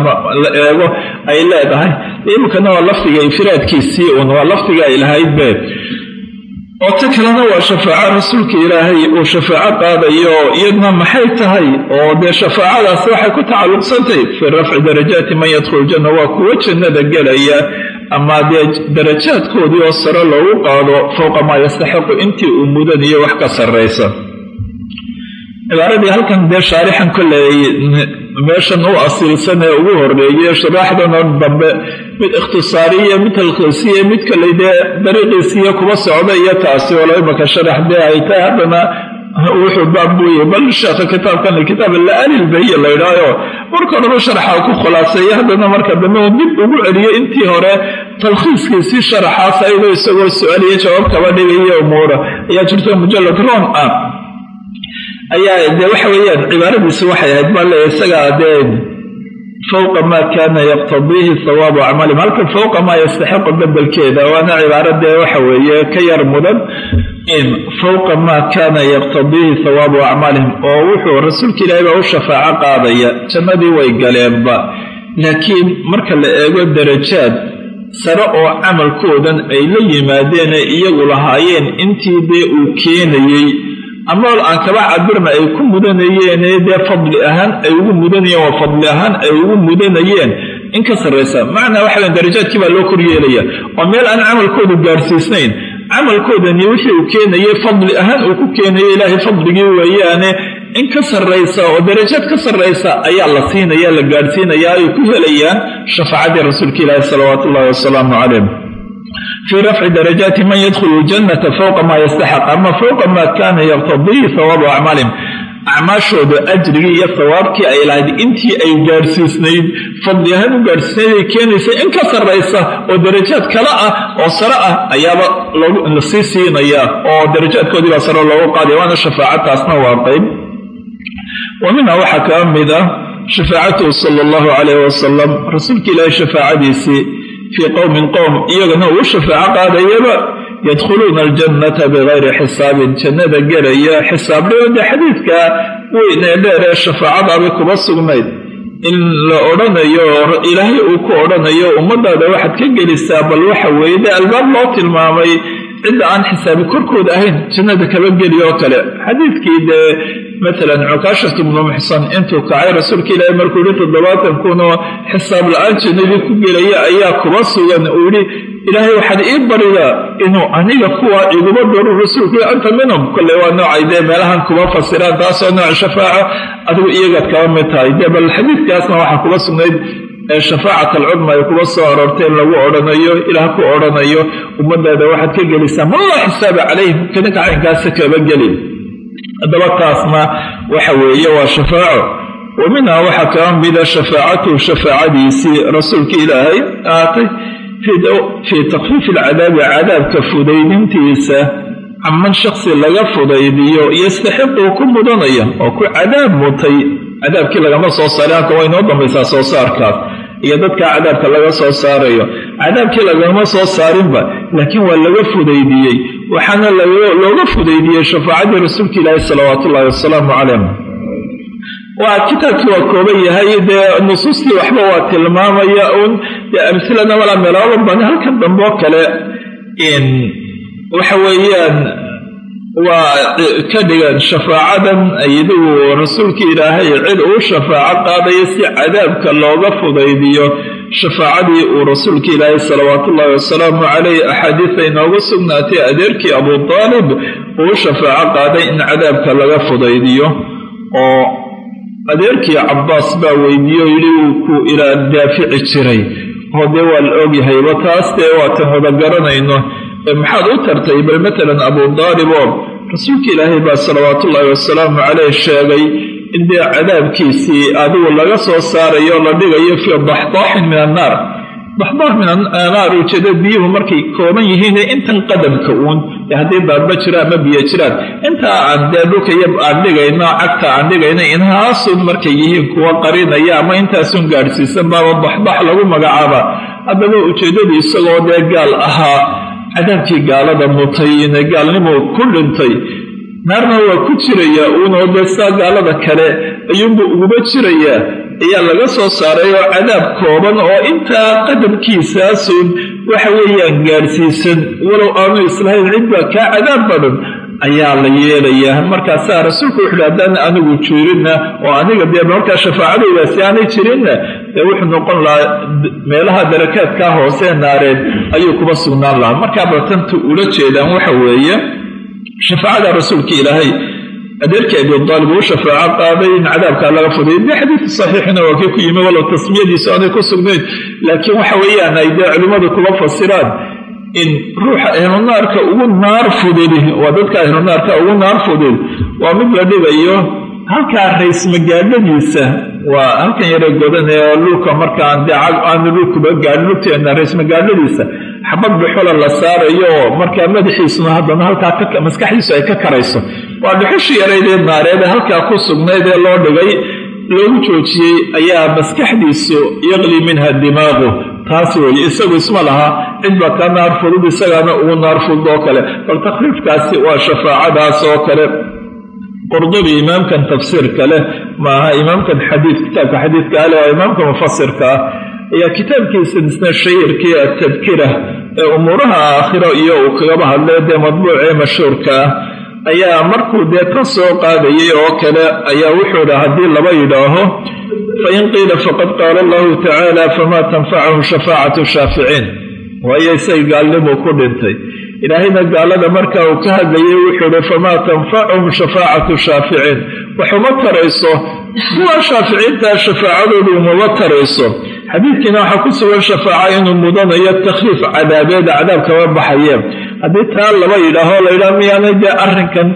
eego ay leedahay imikana waa lafdiga ifraadkiisii un waa lafdiga ay lahaydbe oo ta kalena waa shafaaco rasuulka ilaahay uu shafaaco qaadayo iyadna maxay tahay? Oo dee shafaacadaas waxay ku tacalluqsantahay fii rafci darajaati man yadkhulu ljanna waa kuwo jannada gelaya ama dee darajaadkoodii oo sare loogu qaado fowqa maa yastaxiqu intii uu mudanayo wax ka sarraysa. Cibaaradii halkan dee shaarixan kolley meeshan u asiilsan ee ugu horeeye shuraaxdan oo dambe mid ikhtisaariya mid talkhiisiya mid kale dee dariiqiisiiyo kuba socda iyo taasi walo imaka sharax dee ay tahay haddana wuxuu baabuye bal sheekha kitaabkan kitaab laalilbahiya la ydhaayo marka horeba sharaxa ku khulaaseeya haddana marka dambe dib ugu celiyo intii hore talkhiiskiisii sharaxaas ayadoo isagoo su'aaliyo jawaab kaba dhigaya umuura ayaa jirto mujalad ron ah ayaa dee waxa weeyaan cibaaradiisi waxay ahayd baa leeya isagaa dee fowqa maa kaana yaqtadiihi hawaabu acmalihim halkan fowqa maa yastaxiqu bedelkeeda. Waana cibaaro dee waxa weeye ka yar mudan fowqa maa kaana yaqtadiihi hawaabu acmaalihim oo wuxuu rasuulka ilaahay baa u shafaaco qaadaya. Jannadii way galeenba. Laakiin marka la eego darajaad sare oo camalkoodan ay la yimaadeenee iyagu lahaayeen intii dee uu keenayey ama aan kaba cabirna ay ku mudanayeenee dee fadli ahaan ay ugu mudanayeen oo fadli ahaan ay ugu mudanayeen. In ka sarraysa macnaa waxa weyan darajaadkii baa loo koryeelaya oo meel aan camalkoodu gaadhsiisnayn camalkoodani wixii uu keenayey fadli ahaan uu ku keenayo ilaahay fadligii weeyaane. In ka sarraysa oo darajaad ka sarraysa ayaa la siinaya la gaadhsiinayaa ay ku helayaan shafaacadii rasuulka ilaahi salawaatu ullahi wasalaamu calayh fii rafci darajaati man yadkhulu ljannata fowqa maa yastaxaq ama fowqa maa kaana yaqtadiihi hawaabu acmaalihim acmaashooda ajrigii iyo hawaabkii ay lahayd intii ay gaadhsiisnayd fadli ahaan u gaadhsiisnayd ay keenaysa in ka sarraysa oo darajaad kale ah oo sare ah ayaaba la sii siinaya oo darajaadkoodii baa sare loogu qaadaya waana shafaacataasna waa qayb wa minha waxaa kaa mid ah shafaacatuhu sala allahu calayh wasalam rasuulka ilaahi shafaacadiisii fii qowmin qowm iyagana uu shafaaco qaadayaba yadkhuluuna aljannata bigayri xisaabin jannada gelaya xisaabdhigo dee xadiidka weyn ee dheer ee shafaacadaabay kuba sugnayd in la odhanayo ilaahay uu ku odhanayo ummadaada waxaad ka gelisaa bal waxa weeye dee albaab loo tilmaamay cidda aan xisaabi korkooda ahayn jannada kaba geli oo kale. Xadiidkii dee matalan cukaashatu bnu muxsan intuu kacay rasuulka ilaahi markuu yihi toddobaatan kunoo xisaab la'aan jannadii ku gelaya ayaa kuba sugan uu yihi ilaahay waxaad ii baridaa inuu aniga kuwa iguba daro rasuulku anta minhum. Kolley waa noocay dee meelahan kuba fasiraan taasoo nooc shafaaco adigu iyagaad kaba mid tahay. Dee bal xadiidkaasna waxaa kuba sugnayd shafaacat alcudma ay kuba soo aroortay in lagu odhanayo ilaah ku odhanayo ummadaada waxaad ka gelisaa malla xisaaba calayhim kadinka caynkaasa kaba gelin. Haddaba taasna waxa weeye waa shafaaco. Wa minhaa waxaa kaba mida shafaacatuhu shafaacadiisii rasuulka ilaahay aatay fii takfiifi alcadaabi cadaabka fudaynintiisa. Caman shaksi laga fudaydiyo yastaxiquu ku mudanaya oo ku cadaab mutay. Cadaabkii lagama soo saaray halka waa inoo dambaysaa soo saarkaas iyo dadkaa cadaabka laga soo saarayo. Cadaabkii lagama soo saarinba laakiin waa laga fudaydiyey. Waxaana looga fudaydiyey shafaacadii rasuulka ilaahi salawaatu ullahi wasalaamu calayh waa kitaabkii waa kooban yahay dee nusuustii waxba waa tilmaamaya un dee amsilana walaa meelaaba badan halkan damboo kale waxa weeyaan waa ka dhigan shafaacadan iyadugu rasuulka ilaahay cid uu shafaaco qaadayo si cadaabka looga fudaydiyo. Shafaacadii uu rasuulka ilaahay salawaatu ullahi wasalaamu caleyh axaadiisa inoogu sugnaatay adeerkii abu taalib uu shafaaco qaaday in cadaabka laga fudaydiyo. Oo adeerkii cabbaas baa weydiiye oo yidhi uu ku ilaa daafici jiray. Oo dee waa la ogyahayba taas dee waatan wada garanayno maxaad u tartay bal matalan abu daalib oo rasuulka ilaahay baa salawaatu ullaahi wasalaamu caleyh sheegay in dee cadaabkiisii adigu laga soo saarayo la dhigayo fii daxdaaxin min annaar. Daxdaax min annaar ujeeda biyuhu markay kooban yihiine intan qadamka uun. Haddii daadba jira ama biyo jiraan. Intaa aan dee dhulkaya aan dhigayno cagta aan dhigayno inhaasun markay yihiin kuwa qarinaya ama intaasun gaadhsiisan baaba daxdaax lagu magacaaba. Haddaba ujeeddadu isagoo dee gaal ahaa cadaabkii gaalada mutay ine gaalnimu ku dhintay. Naarna waa ku jirayaa uunoo dee saa gaalada kale ayuunbuu uguba jirayaa ayaa laga soo saaray oo cadaab kooban oo intaa qadamkiisaasun waxa weeyaan gaadhsiisan walow aanu islahayn cidbaa kaa cadaab badan ayaa la yeelayaa. Markaasaa rasuulku wuxuuhi haddaan anigu jirinna oo aniga dee markaa shafaacadaydaasi aanay jirinna dee wuxuu noqon lahaa meelaha darakaadkaa hoosee naareed ayuu kuba sugnaan lahaa. Markaa baltanta ula jeedaan waxa weeye shafaacada rasuulka ilaahay adeerkii abidaalib uu shafaaco qaaday in cadaabkaa laga fuday dee xadiidka saxiixina waa kii ku yimi walow tasmiyadiisu aanay ku sugnayn. Laakiin waxa weeyaan ay dee culimmadu kuba fasiraan in ruuxa ahlunaarka ugu naar fudud waa dadka ahlunaarka ugu naar fudud waa mid la dhigayo halkaa rays magaadhadiisa waa halkan yare godan ee dhulka markaan dee aanu dhulkuba gaadhin lugteena rays magaadhadiisa xabad dhuxula la saarayo markaa madaxiisuna haddana halkaa maskaxdiisu ay ka karayso. Waa dhuxushii yaraydee naareed ee halkaa ku sugnayd ee loo dhigay loogu joojiyey ayaa maskaxdiisu yaqli minha dimaaqu taas weeye isagu isma lahaa cid baa ka naar fudud isagaana ugu naar fudud oo kale. Bal takriifkaasi waa shafaacadaas oo kale. Qurdubi imaamkan tafsiirka leh maaha imaamkan xadiid kitaabka xadiidka ale waa imaamka mufasirka ah ayaa kitaabkiisa isna shayirkii atadkira ee umuuraha aakhiro iyo uu kagaba hadlay dee madbuucee mashhuurka ah ayaa markuu dee ka soo qaadayay oo kale ayaa wuxuu idha haddii laba yidhaaho fain qiila faqad qaala allahu tacaala famaa tanfachum shafaacatu shaaficiin waayo isay gaalnimu ku dhintay ilaahayna gaalada marka uu ka hadlayay wuxuu ihi famaa tanfachum shafaacatu shaaficiin waxuma tarayso kuwa shaaficiintaa shafaacadoodu umama tarayso xadiidkiina waxaa ku sugan shafaaca inuu mudanayo takhfiif cadaabeeda cadaab kama baxayeen haddii taa laba yidhaaho layidhaha miyaanay dee arrinkan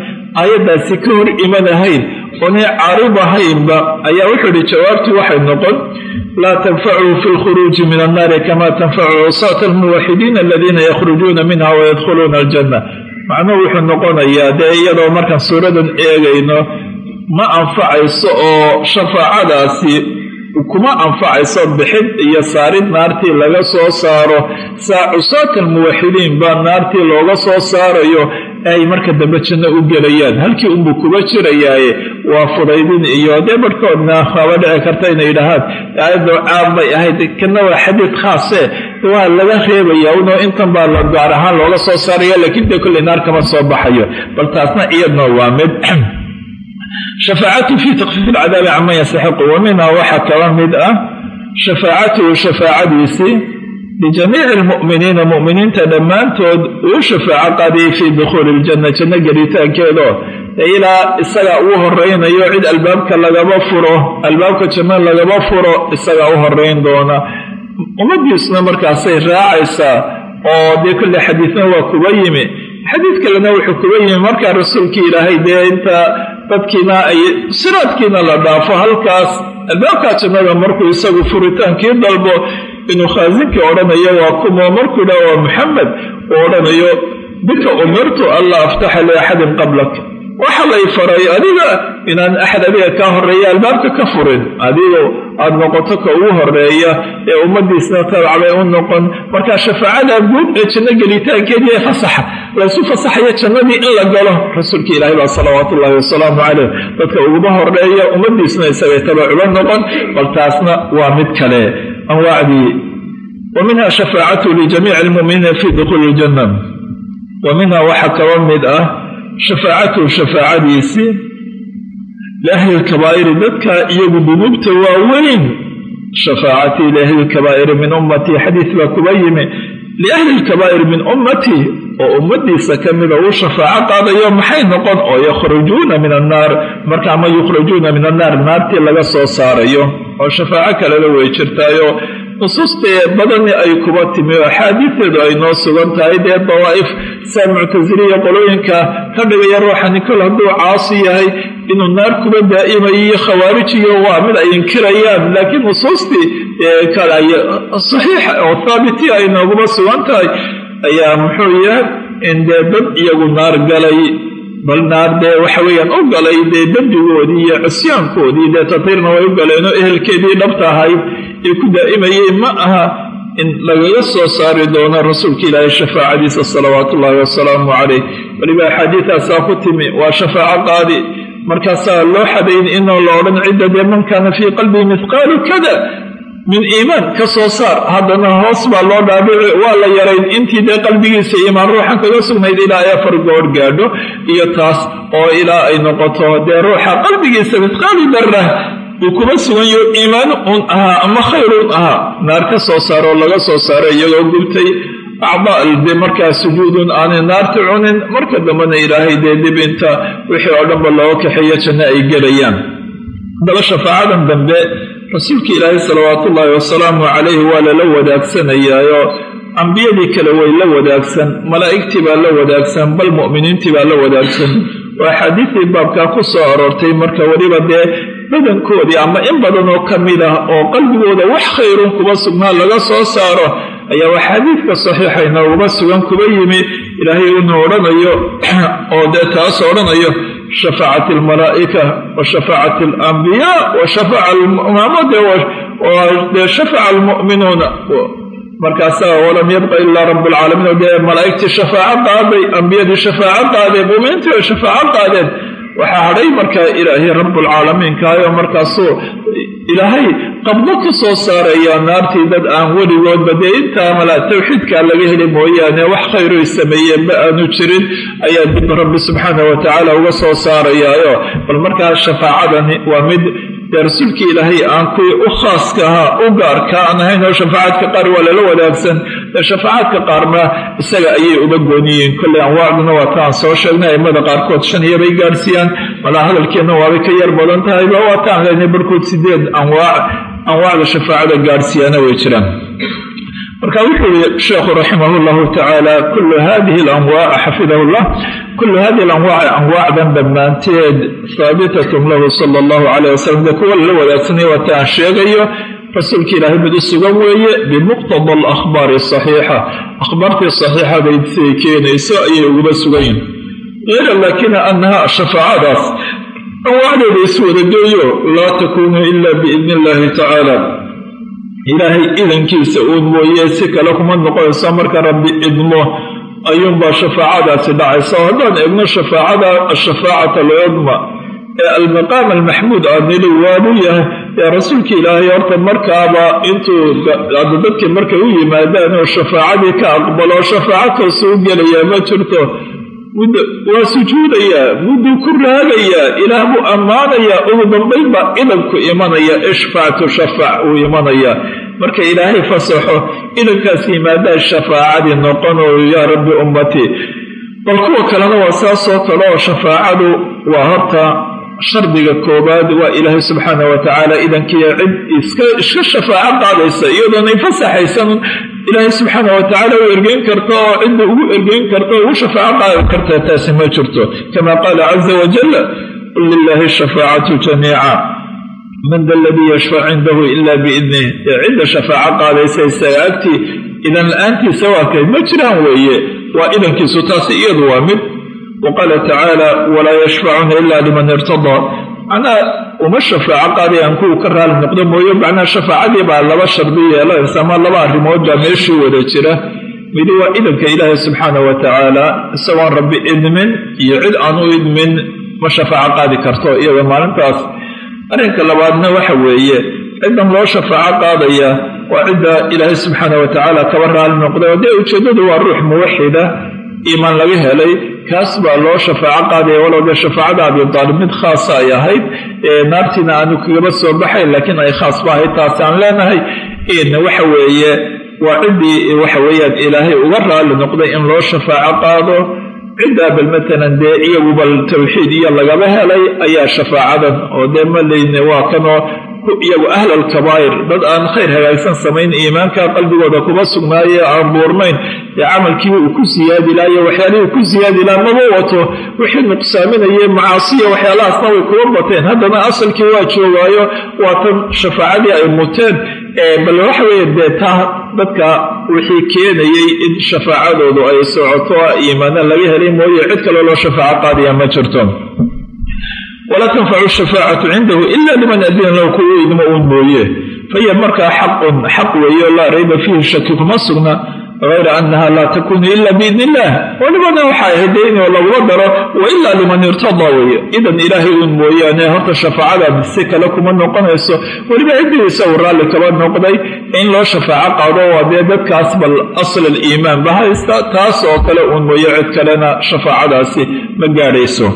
aayaddaasi ka hor imanahayn oonay caarib ahaynba ayaa wuxuu ihi jawaabtii waxay noqon laa tanfachu fi lkhuruuji min annaari kama tanfacu cusaata almuwaxidiina aladiina yakhrujuuna minha wayadkhuluuna aljanna. Macnuhu wuxuu noqonayaa dee iyadoo markaan suuradan eegayno ma anfacayso oo shafaacadaasi kuma anfacayso bixid iyo saarid naartii laga soo saaro. Saa cusaat almuwaxidiin baa naartii looga soo saarayo ay marka dambe janno u gelayaan. Halkii unbuu kuba jirayaaye waa fudaydin iyo dee barhkoodna waaba dhici karta inay yidhaahaan aayaddo caam bay ahayd. Kana waa xadiid khaase waa laga reebaya uno intan baa la gaar ahaan looga soo saaraya laakiin dee kolley naar kama soo baxayo. Bal taasna iyadna waa mid shafaacatu fii takfiif alcadaabi caman yastaxiqu wa minha waxaa kaba mid ah shafaacatuhu shafaacadiisii lijamiici almu'miniina mu'miniinta dhammaantood uu shafaaco qaadiyey fii dukhuuli iljanna janno gelitaankeedo ilaa isaga uu horaynayo cid albaabka lagaba furo albaabka janno lagaba furo isagaa u horayn doona. Ummadiisuna markaasay raacaysaa oo dee kolle xadiidna waa kuba yimi. Xadiid kalena wuxuu kuba yimi markaa rasuulkii ilaahay dee inta dadkiina ay siraadkiina la dhaafo halkaas albaabkaa jannada markuu isagu furitaankii dalbo inuu khaasinkii odhanayo waa kumo markuu dha waa maxamed uu odhanayo bika umirtu anlaa aftaxa liaxadin qablak waxa lay faray adiga inaan axad adiga kaa horreeya albaabka ka furin adigo aada noqoto ka ugu horreeya ee ummadiisna tabacbay u noqon. Marka shafaacada guud ee janno gelitaankeedii ee fasaxa laysu fasaxayo jannadii in la galo rasuulka ilaahi baa salawaatu ullahi wasalaamu caleyh dadka uguba horreeya ummadiisna isagay tabacuba noqon bal taasna waa mid kale. Anwaacdii wa minha shafaacatu lijamiici almuminiina fi dukhuuli iljanna wa minha waxaa kaba mid ah shafaacatuhu shafaacadiisii liahli lkabaa'iri dadka iyagu dunuubta waaweyn shafaacatii liahli lkabaa'iri min ummatii xadiis baa kuba yimi liahli lkabaa'iri min ummatii oo ummadiisa ka mida uu shafaaco qaadayo maxay noqon? oo yakhrujuuna min annaar. Marka ama yukhrajuuna min annaar naartii laga soo saarayo oo shafaaco kalena way jirtaayo nusuustee badani ay kuba timi oo axaadiisteedu ay noo sugan tahay. Dee dawaa'if saa muctasiliya qolooyinka ka dhigaya ruuxani kol hadduu caasi yahay inuu naar kuba daa'imayo iyo khawaarijiyo waa mid ay inkirayaan. Laakiin nusuustii kale ay saxiixa oo thaabiti ay nooguba sugan tahay ayaa muxuu yahay in dee dad iyagu naar galay. Bal naar dee waxa weeyaan u galay dee dembigoodii iyo cusyaankoodii dee tatiirna way u galeenoo ehelkeedii dhabta ahayd ee ku daa'imayey ma aha in lagaga soo saari doono rasuulka ilaahay shafaacadiisa salawaatu ullaahi wasalaamu calayh. Weliba axaadiidaasaa ku timi waa shafaaco qaadi markaasaa loo xadayn inoo la odhan cidda dee man kaana fii qalbihi mithqaalu kada min iimaan ka soo saar haddana hoos baa loo dhaabici waa la yarayn intii dee qalbigiisa iimaan ruuxan kaga sugnayd ilaa ay afar goor gaadho iyo taas oo ilaa ay noqoto dee ruuxa qalbigiisa mithqaali darah uu kuma suganyo iimaan un ahaa ama khayrun ahaa. Naar ka soo saaroo laga soo saaro iyagoo gubtay acdaal dee markaa sujuudun aanay naarta cunin. Marka dambena ilaahay dee dib inta wixii oo dhanba looga kaxeeyo janno ay gelayaan. Haddaba shafaacadan dambe rasuulka ilaahay salawaatu ullaahi wasalaamu calayhi waa lala wadaagsanayaayo ambiyadii kale way la wadaagsan malaa'igtii baa la wadaagsan bal mu'miniintii baa la wadaagsan. Oo axaadiistii baabkaa ku soo aroortay marka weliba dee badankoodii ama in badan oo ka mid ah oo qalbigooda wax khayrun kuba sugnaa laga soo saaro ayaa axaadiidka saxiixa inooguba sugan kuba yimi. Ilaahay inuu odhanayo oo dee taas odhanayo shafaacat almalaa'ika wa shafaacat alambiyaa wa shafaaca almaamade dee shafaca almu'minuuna markaasaa walam yabqa ilaa rabb alcaalamiin oo dee malaa'igtii shafaaco qaaday ambiyadii shafaaco qaadeen muuminiintii way shafaaco qaadeen waxaa hadhay markaa ilaahay rabbulcaalamiinkaayo markaasuu ilaahay qabdo ka soo saaraya naartii dad aan weligoodba dee intaa malaa tawxiidkaa laga heli mooyaane wax khayroy sameeyeenba aanu jirin ayaa dib rabbi subxaana wa tacaala uga soo saarayaayo. Bal markaa shafaacadani waa mid dee rasuulkii ilaahay aan kuwii u khaaska ahaa u gaarka aan ahayn oo shafaacaadka qaar waa lala wadaagsan dee shafaacaadka qaarna isaga ayay uga gooniyiin kolley anwaacduna waa taan soo sheegnay aimada qaarkood shan iyo bay gaarsiiyaan malaa hadalkeenna waabay ka yar badan tahayba waa taan leynay barhkood sideed anwaac anwaacda shafaacada gaarsiiyaana way jiraan. Marka wuxuu sheekhu raximah tacaala kullu hadihi alanwaac xafidahu llah kullu hadihi alanwaaci anwaacdan dhammaanteed haabitatun lahu sala allahu calayh wasalam dee kuwa lala wadaagsanaya waata aan sheegayo rasuulka ilaahay mid u sugan weeye bimuqtada alakhbaari saxiixa akhbaartii saxiixadayd siday keenayso ayay uguba sugan yihiin ila laakina annaha shafaacadaas anwaacdeeda iswadageeyo laa takuunu ila biidni illaahi tacaala ilaahay idankiisa uun mooye si kale kuma noqonayso marka rabbi idmo ayuunbaa shafaacadaasi dhacaysa oo haddaan eegno shafaacada ashafaacata alcudma ee almaqaam almaxmuud aanili waabuu yahay. Ee rasuulka ilaahay horta markaaba intuu dadkii markay u yimaadaan oo shafaacadii ka aqbalo shafaaco toosu u gelayaa ma jirto. Waa sujuudayaa mudduu ku raagayaa ilaah buu ammaanayaa ugu dambayn baa idanku imanaya ishfactu shafac uu imanayaa marka ilaahay fasaxo idankaas yimaadaa shafaacadii noqonoo yaa rabbi ummatii bal kuwa kalena waa saasoo kale oo shafaacadu waa horta shardiga koobaad waa ilaahay subxaana wa tacaala idankiiyo cid iska shafaaco qaadaysa iyadoonay fasaxaysan ilaahay subxaana wa tacaala u ergeyn karta oo cidda ugu ergeyn karta ugu shafaaco qaadi karta taasi ma jirto. Kama qaala caza wajal qul lilaahi shafaacatu jamiica man da aladii yashfac cindahu ila biidnih ee cidda shafaaco qaadaysa isaga agtii idan la'aantiisa waa kayd ma jiraan weeye waa idankiisu taasi iyadu waa mid waqaala tacaala walaa yashfacuna ila liman irtadaa macnaha uma shafaaco qaadayaan kuwu ka raali noqdo mooye macnaha shafaacadii baa laba shardi yeelanaysa ama laba arrimood baa meeshii wada jira midi waa idanka ilaahay subxaana wa tacaala isagoon rabbi idmin iyo cid aan u idmin ma shafaaco qaadi karto iyada maalintaas arrinka labaadna waxa weeye ciddan loo shafaaco qaadaya waa cidda ilaahay subxaana wa tacaala kaba raali noqday dee ujeeddadu waa ruux muwaxida iimaan laga helay kaas baa loo shafaaco qaadaya walow dee shafaacada abitaalib mid khaasa ay ahayd naartiina aanu kagaba soo baxayn laakiin ay khaas ba ahayd taasi aan leenahay. Waxa weeye waa ciddii waxa weeyaan ilaahay uga raali noqday in loo shafaaco qaado ciddaa bal matalan dee iyagu bal tawxiid iyo lagaba helay ayaa shafaacadan oo dee malayne waa kanoo iyagu ahlal kabaa'ir. Dad aan khayr hagaagsan samayn iimaanka qalbigooda kuma sugnaaye aan buurnayn dee camalkiiba uu ku siyaadi laha iyo waxyaalihii ku siyaadi laha maba wato. Wixii nuqsaaminaye macaasiya waxyaalahaasna way kuba bateen. Haddana asalkii waa joogaayo waa tan shafaacadii ay muteen bal waxa weeye dee taa dadka wixii keenayey in shafaacadoodu ay socoto iimaana laga helay mooye cid kaloo loo shafaaco qaadaya ma jirto. Walaa tanfacu shafaacatu cindahu ila liman adina lahu kuwa idmo uun mooye. Fahiya markaa xaqun xaq weeye oo laa rayba fiihi shaki kuma sugna hayra annaha laa takunu ila biidni illah walibana waxaa inuu laguma daro wa ilaa liman irtadaa weeye. Idan ilaahay uun mooyaane horta shafaacada si kale kuma noqonayso. Weliba ciddigiisa uu raalli kaba noqday. In loo shafaaco qaado waa dee dadkaas bal asl aliimaan. Ba haysta taas oo kale uun mooye cid kalena shafaacadaasi ma gaadhayso.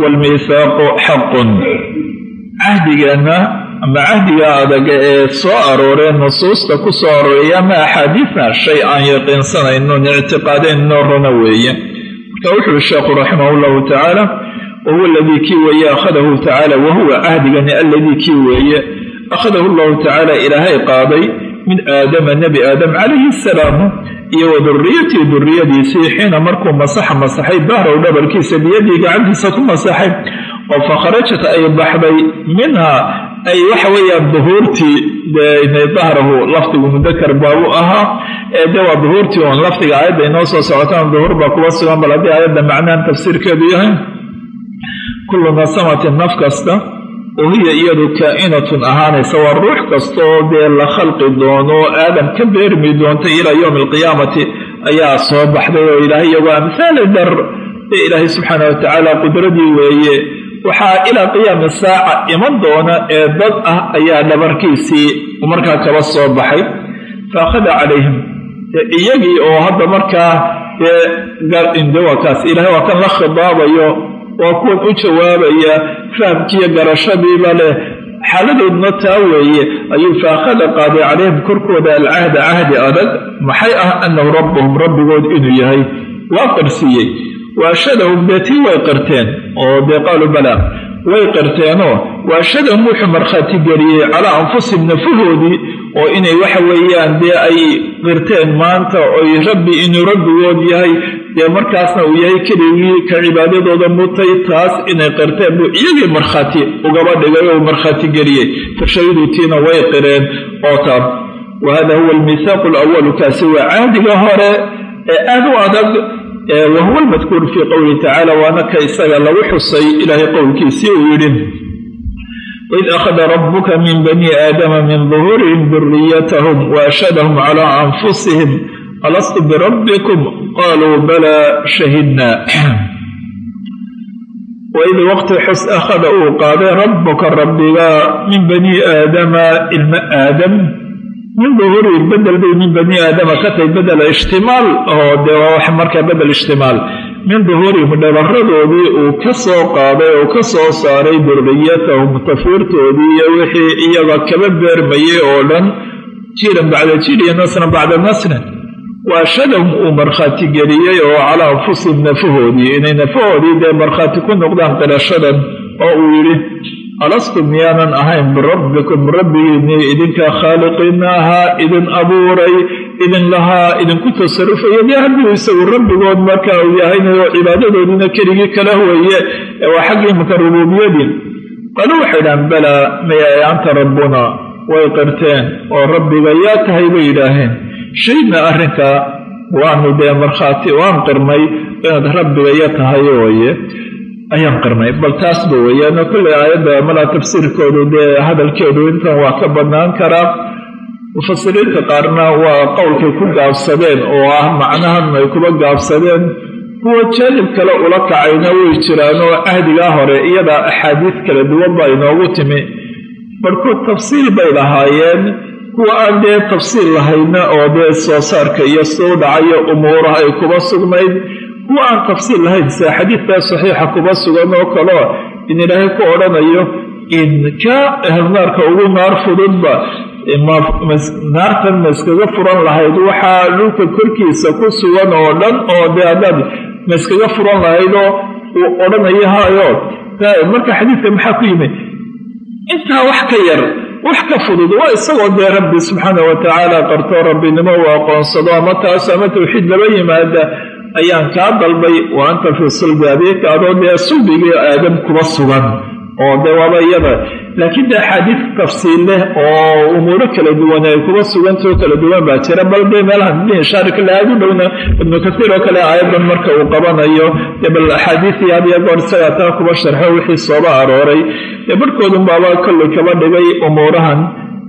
Waalmiihaaqu xaqun cahdigeenna ama cahdiga adaga ee soo arooree nusuusta ku soo arooreeya ama axaadiidna shay aan yaqiinsanaynon ictiqaadaynno runa weeye. Marka wuxuui sheekhu raximah llahu tacaala wahuwa aladii kii weeye akhadahu tacaala wahuwa cahdigani alladii kii weeye. Akhadahu llahu tacaala ilaahay qaaday min aadama nebi aadam calayhi asalaamu iyo wa durriyatii durriyadiisii xiina markuu masaxa masaxay dahrow dhabarkiisa biyadii gacantiisa ku masaxay. Oo fakharajat ay baxday minhaa ay waxa weeyaan duhuurtii dahrahu lafdigu mudakar baabu ahaa ee de waa duhuurtii oon lafdiga aayadda inoo soo socotaan duhuur baa kuba sugan bal haddii aayadda macnahan tafsiirkeedu yahay kullu nasamatin naf kasta oo hiya iyadu kaa'inatun ahaanaysa waa ruux kastaoo dee la khalqi doono oo aadam ka beermi doonta ilaa yowmi alqiyaamati ayaa soo baxday oo ilaahay iyagu amhaali dar ee ilaahay subxaana wa tacaala qudradii weeye waxaa ilaa qiyaami saaca iman doona ee dad ah ayaa dhabarkiisii markaa kaba soo baxay. Fa akhada calayhim iyagii oo hadda markaa dee waa kaas ilahay waa kan la khidaabayo waa kuwan u jawaabaya fahamkiiyo garashadiiba leh. Xaaladoodna taa weeye ayuu faakhada qaaday calayhim korkooda alcahda cahdi adag. Maxay ah annahu rabbuhum rabbigood inuu yahay. Waa qarsiiyey waashadahum dee tii way qirteen oo dee qaaluu balaa way qirteenoo waashadahum wuxuu markhaati geliyey calaa anfusihim nafahoodii oo inay waxa weeyaan dee ay qirteen maanta oy rabbi inuu rabbigood yahay dee markaasna uu yahay keligii ka cibaadadooda mutay taas inay qirteen buu iyagii markhaati ugaba dhigay oo markhaati geliyey. Fashahiduu tiina way qireen oo taa wa hada huwa almithaaqu alawalu kaasi waa caadiga hore ee aad u adag wahuwa almadkuur fii qowlihi tacaala waana ka isaga lagu xusay ilaahay qowlkiisii uu yidhi waid akhada rabuka min bani aadama min duhuurihim duriyatahum waashhadahum calaa anfusihim alastu birabbikum qaluu balaa shahidna. Waid waqti xus akhada uu qaaday rabbuka rabbiga min bani aadama ilma aadam min duhuuri bedel bay min bani aadama ka tahay bedel ishtimaal oo dee waa wax markaa bedel ishtimaal. Min duhuurihim dhabaradoodii uu ka soo qaaday oo ka soo saaray duriyatahum tafiirtoodii iyo wixii iyaga kaba beermayay oo dhan. Jiiran bacda jiir iyo nasran bacda nasrin. Waashadahum uu markhaati geliyey oo calaa anfusihim nafahoodii. Inay nafahoodii dee markhaati ku noqdaan qirashadan oo uu yidhi alastu miyaanan ahayn birabbikum rabbigiinii idinka khaaliqiina ahaa idin abuuray idin lahaa idinku tasarufaya dee isagu rabbigood marka uu yahaynayo cibaadadoodiina keligii kala weeye waa xaggii maka rubuubiyadii qalu waxay idhahaan balaa mayay anta rabbuna way qirteen oo rabbiga yaa tahay bay yidhaaheen shaydna arrinka waanu dee markhaati waan qirnay inaad rabbiga ya tahay weye ayaan qirnay bal taasba weeyaano kolley aayadda malaa tafsiirkoodu dee hadalkeedu intan waa ka badnaan karaa mufasiriinta qaarna waa qowlkay ku gaabsadeen oo ah macnahan ay kuba gaabsadeen. Kuwa jaanib kale ula kacayna way jiraan oo cahdigaa hore iyadaa axaadiis kala duwan baa inoogu timi. Barhkood tafsiil bay lahaayeen kuwa aan dee tafsiil lahayna oo dee soo saarka iyo suu dhacayo umuuraha ay kuba sugnayd kuwa aan tafsiil lahayn sida xadiidkaa saxiixa kuba sugan oo kaleo in ilaahay ku odhanayo in ka ehelnaarka ugu naar fududba naartan ma iskaga furan lahayd waxaa dhulka korkiisa ku sugan oo dhan oo dee haddaad ma iskaga furan lahaydoo uu odhanayo hayo marka xadiidka maxaa ku yimi intaa wax ka yar wax ka fudud waa isagoo dee rabbi subxaana wa tacaala qarto rabbinimo uu aqoonsado ama taas ama tawxiid laba yimaada ayaan kaa dalbay wa anta fii sulbi abiika adoo dee sulbigii aadam kuba sugan oo dee waaba iyada. Laakiin de axaadiis tafsiil leh oo umuuro kala duwan ay kuba sugantao kala duwan baa jira bal dee meelaha shaarika le aad u dhowna ibnu kasiir oo kale aayadan marka uu qabanayo dee bal axaadiisii had iyo isagaa taa kuba sharxo wixii sooba arooray. Dee barhkoodun baaba kollay kaba dhigay umuurahan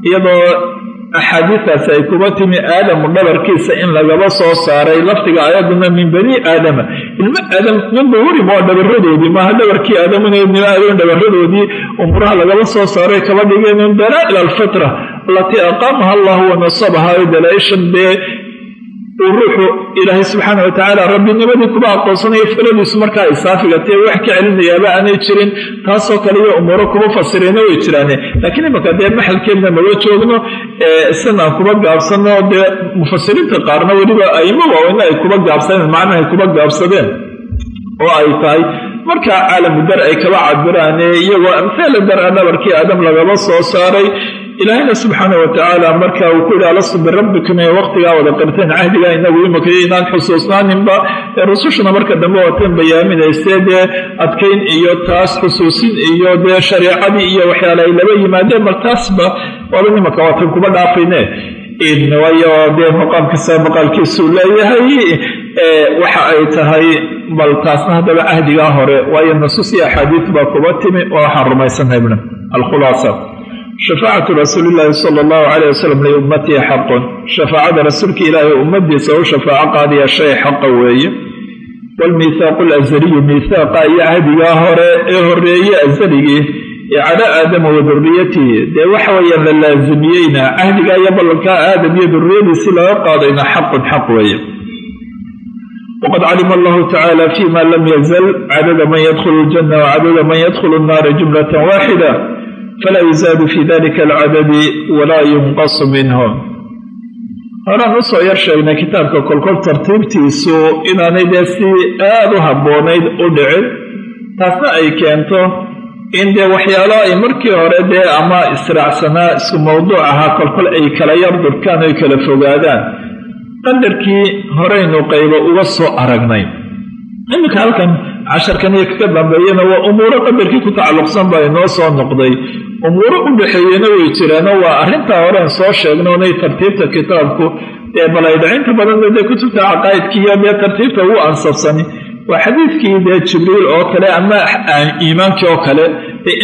iyadoo axaadiistaasi ay kuba timi aadamu dhabarkiisa in lagaba soo saaray lafdiga aayaduna min bani aadama. Ilmo aadam min duhurim waa dhabaradoodii maaha dhabarkii aadamuna ibni aadam dhabaradoodii umuuraha lagaba soo saaray kaba dhigeen min dalaa'il alfitra alatii aqaamaha allahu wa nasabaha dalaaishan dee uu ruuxu ilaahay subxaana wa tacaala rabbinimadii kuba aqoonsanayo filadiisu markaa ay saafigatee wax ka celinayaaba aanay jirin taasoo kale iyo umuuro kuba fasirayna way jiraane. Laakiin imaka dee maxalkeedna maba joogno isana aan kuba gaabsano dee mufasiriinta qaarna weliba aimo waaweyne ay kuba gaabsadeen macnaha ay kuba gaabsadeen oo ay tahay. Markaa caalamu dar ay kaba cabiraane iyagoo amhaala dara dhabarkii aadam lagaba soo saaray ilaahayna subxaana wa tacaala marka uu ku yihi alastu birabbikum ee waqtigaa wada qirteen cahdigaa inagu imakayo inaan xusuusnaaninba. Rusushuna marka dambe waatan bayaaminaysee dee adkayn iyo taas xusuusin iyo dee shareecadii iyo waxyaale ay laba yimaadeen bal taasba waaba nimaka waatan kuba dhaafayne. Waayo dee maqaamkasa maqaalkiisuu leeyahay waxa ay tahay bal taasna haddaba cahdigaa hore waayo nusuus iyo axaadiis baa kuba timi oo waxaan rumaysannahay bna alkhulaasa shafaacatu rasuuli illaahi sala allahu caleyh wasalam liummatihi xaqun shafaacada rasuulka ilaahay ummadiisa u shafaaco qaadaya shay xaqa weeye. Waalmiithaaqu alazaliyu miithaaqa iyo cahdigaa hore ee horeeye azaligii ee calaa aadama wa duriyatihi dee waxa weeyaan la laasimiyeyna cahdigaa iyo ballankaa aadam iyo duriyadiisii laga qaadayna xaqun xaq weeye. Wqad calima allahu tacala fima lam yazal cadada man yadkhulu ljana wacadada man yadkhulu nnaara jumlata waaxida falaa yuzaadu fi dalika alcadadi walaa yunqasu minhu horaan u soo yar sheegnay kitaabka kolkol tartiibtiisu inaanay dee si aad u habboonayd u dhicin taasna ay keento in dee waxyaalo ay markii hore dee ama israacsanaa isku mawduuc ahaa kolkol ay kala yar durkaan oy kala fogaadaan qadarkii horeynu qaybo uga soo aragnay iminka halkan casharkan iyo kaga dambeeyana waa umuuro qadarkii ku tacalluqsan baa inoo soo noqday. Umuuro u dhexeeyena way jiraano waa arrintaa horeen soo sheegnoonay tartiibta kitaabku dee balaydacinta badan dee kutubta caqaa'idkiiyo dee tartiibta ugu ansabsani. Waa xadiidkii dee jibriil oo kale ama iimaankii oo kale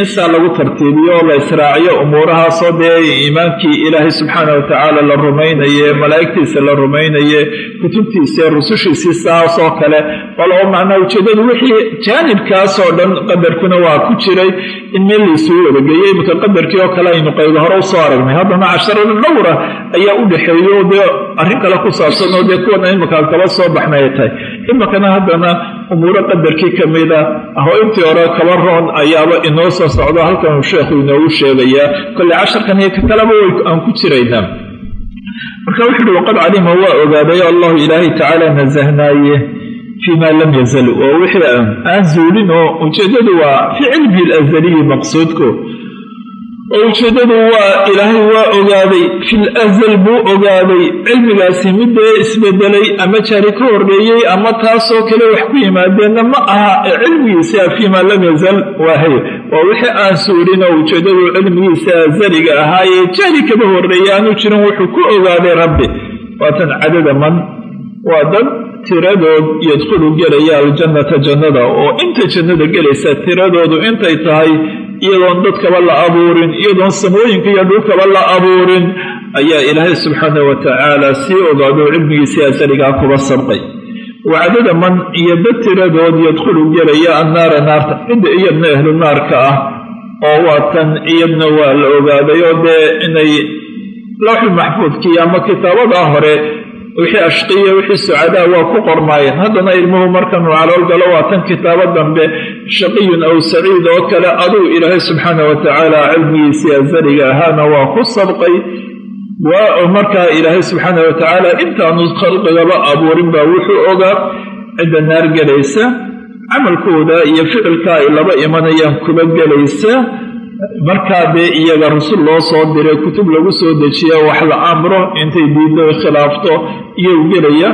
insaa lagu tartiibiyo oo la israaciyo umuurahaasoo dee iimaankii ilaahay subxaana watacaala la rumaynaye malaa'igtiisa la rumaynaye kutubtiisa rusushiisii saasoo kale waloo macnaa ujeedadu wixii jaanibkaasoo dhan qadarkuna waa ku jiray in meel laysuu wadageeyo iminka qadarkii oo kale aynu qaydo hore u soo aragnay. Haddana casharada dhowra ayaa u dhexeeyo dee arrin kale ku saabsan oo dee kuwana iminkaan kaba soo baxnay ay tahay. Iminkana haddana umuuro qadarkii ka mida ahoo intii hore kaba roon ayaaba inoo soo socdo halkan uu sheekhu inoogu sheegayaa kolley casharkan iyo ka kaleba aan ku jiraynaa. Marka wuxu uhi waqad calima waa ogaaday allahu ilaahay tacaala nasahnaaye fii lam yazal oo wixii aan zuulin oo ujeeddadu waa fii cilmihi alazaliyi maqsuudku oo waa ilaahay waa ogaaday fil azal buu ogaaday. Cilmigaasi midee isbedelay ama jari ka horreeyey ama taasoo kale wax ku yimaadeenna ma aha ee cilmigiisa fii maa lam yazal waahay waa wixii aan suurin oo ujeeddadu cilmigiisa azaliga ahaayee jari kaba horreeyey aanu jirin wuxuu ku ogaaday rabbi. Waatan cadada man waa dad tiradood yadkhulu gelaya aljannata jannada oo inta jannada gelaysa tiradoodu intay tahay iyadoon dadkaba la abuurin iyadoon samooyinka iyo dhulkaba la abuurin ayaa ilaahay subxaana wa tacaala sii ogaado cilmigiisii asaligaa kuba sabqay. Wacdada man iyo dad tiradood yadkhulu gelaya annaara naarta cidda iyadna ahlu naarka ah oo waatan iyadna waa la ogaaday oo dee inay lawxul maxfuudkii ama kitaabadaa hore wixii ashqiya wixii sucadaa waa ku qormaayeen. Haddana ilmuhu markanuu calool galo waa tan kitaabo dambe shaqiyun aw saciid oo kale aduu ilaahay subxaana wa tacaala cilmigiisii azaliga ahaana waa ku sabqay. Waa markaa ilaahay subxaana wa tacaala intaanu khalqigaba abuurin baa wuxuu ogaa cidda naar gelaysa camalkooda iyo ficilka ay laba imanayaan kuba gelaysa markaa dee iyaga rasul loo soo diray kutub lagu soo dejiya wax la amro intay diiddo khilaafto iyou gelaya.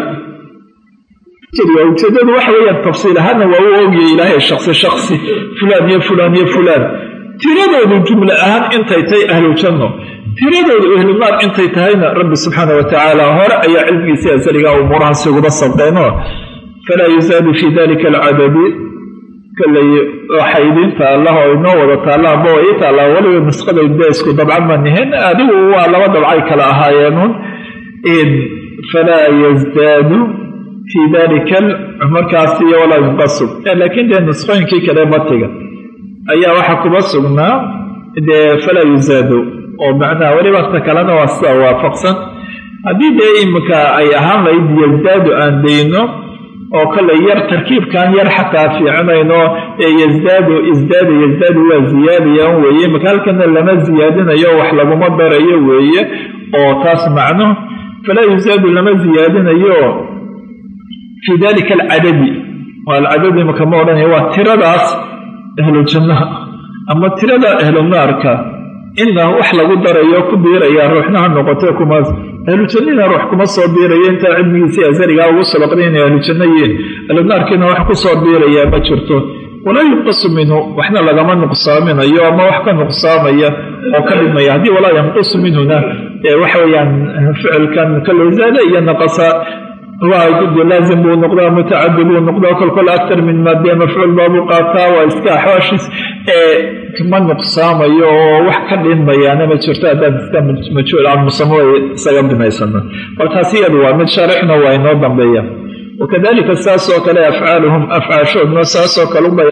Ujeedadu waxa weeyaan tafsiil ahaana waa u ogiyay ilaahay shaksi shaksi fulaan iyo fulaan iyo fulaan. Tiradoodu jumle ahaan intay tahay ahlu janno. Tiradoodu ahlu naar intay tahayna rabbi subxaana wa tacaala hore ayaa cilmigiisa asaligaa umuurahaasi uguba sabqeenoo falaa yusaadu fii dalika alcadadi kaley xaydinta allah oo inoo wada taalla amba way taallaa weliba nusqadayda isku dabcan ma nihin. Adigu waa laba dabcay kala ahaayeenun falaa yazdaadu fii dalika markaasi walaa yunqasub laakiin dee nusqooyinkii kale matiga ayaa waxaa kuba sugnaa dee falaa yuzaadu oo macnaha weliba ta kalena waa sida waafaqsan. Haddii dee iminka ay ahaan lahayd yazdaadu aan dayno oo kale yar tarkiibkan yar xataa fiicnayno ee yasdaadu isdaada yasdaadu waa ziyaadayan weeye. Maka halkana lama ziyaadinayo wax laguma darayo weeye oo taas macno falaa yusaadu lama ziyaadinayo fii dalika alcadadi. Waa alcadadi maka ma odhanaya waa tiradaas ahlu ama tirada ahlu inna wax lagu darayo ku biiraya ruuxna ha noqote kuma ahlu jannina ruux kuma soo biirayo intaa cilmigiisii asaligaa ugu sabaqday inay ahlu janno yihiin. Ahlu naarkiina wax ku soo biirayaa ma jirto. Walaa yunqasu minhu waxna lagama nuqsaaminayo ama wax ka nuqsaamaya oo ka dhimaya. Haddii walaa yanqusu minhuna waxa weeyaan ficilkan kalozaada iyo naqasa laazim buu noqdaa mutacadi buu noqdaa kolkol aktar min maadee mafcuul baabuu qaataa waa iska axwaashiis ma nuqsaamayo oo wax ka dhinmayaana ma jirto haddaan iska majhuul musamo isaga binaysano bal taasi iyadu waa mid sharixna waa inoo dambeeya. Wakadalika saasoo kale afcaaluhum afcaashoodna saasoo kale ubay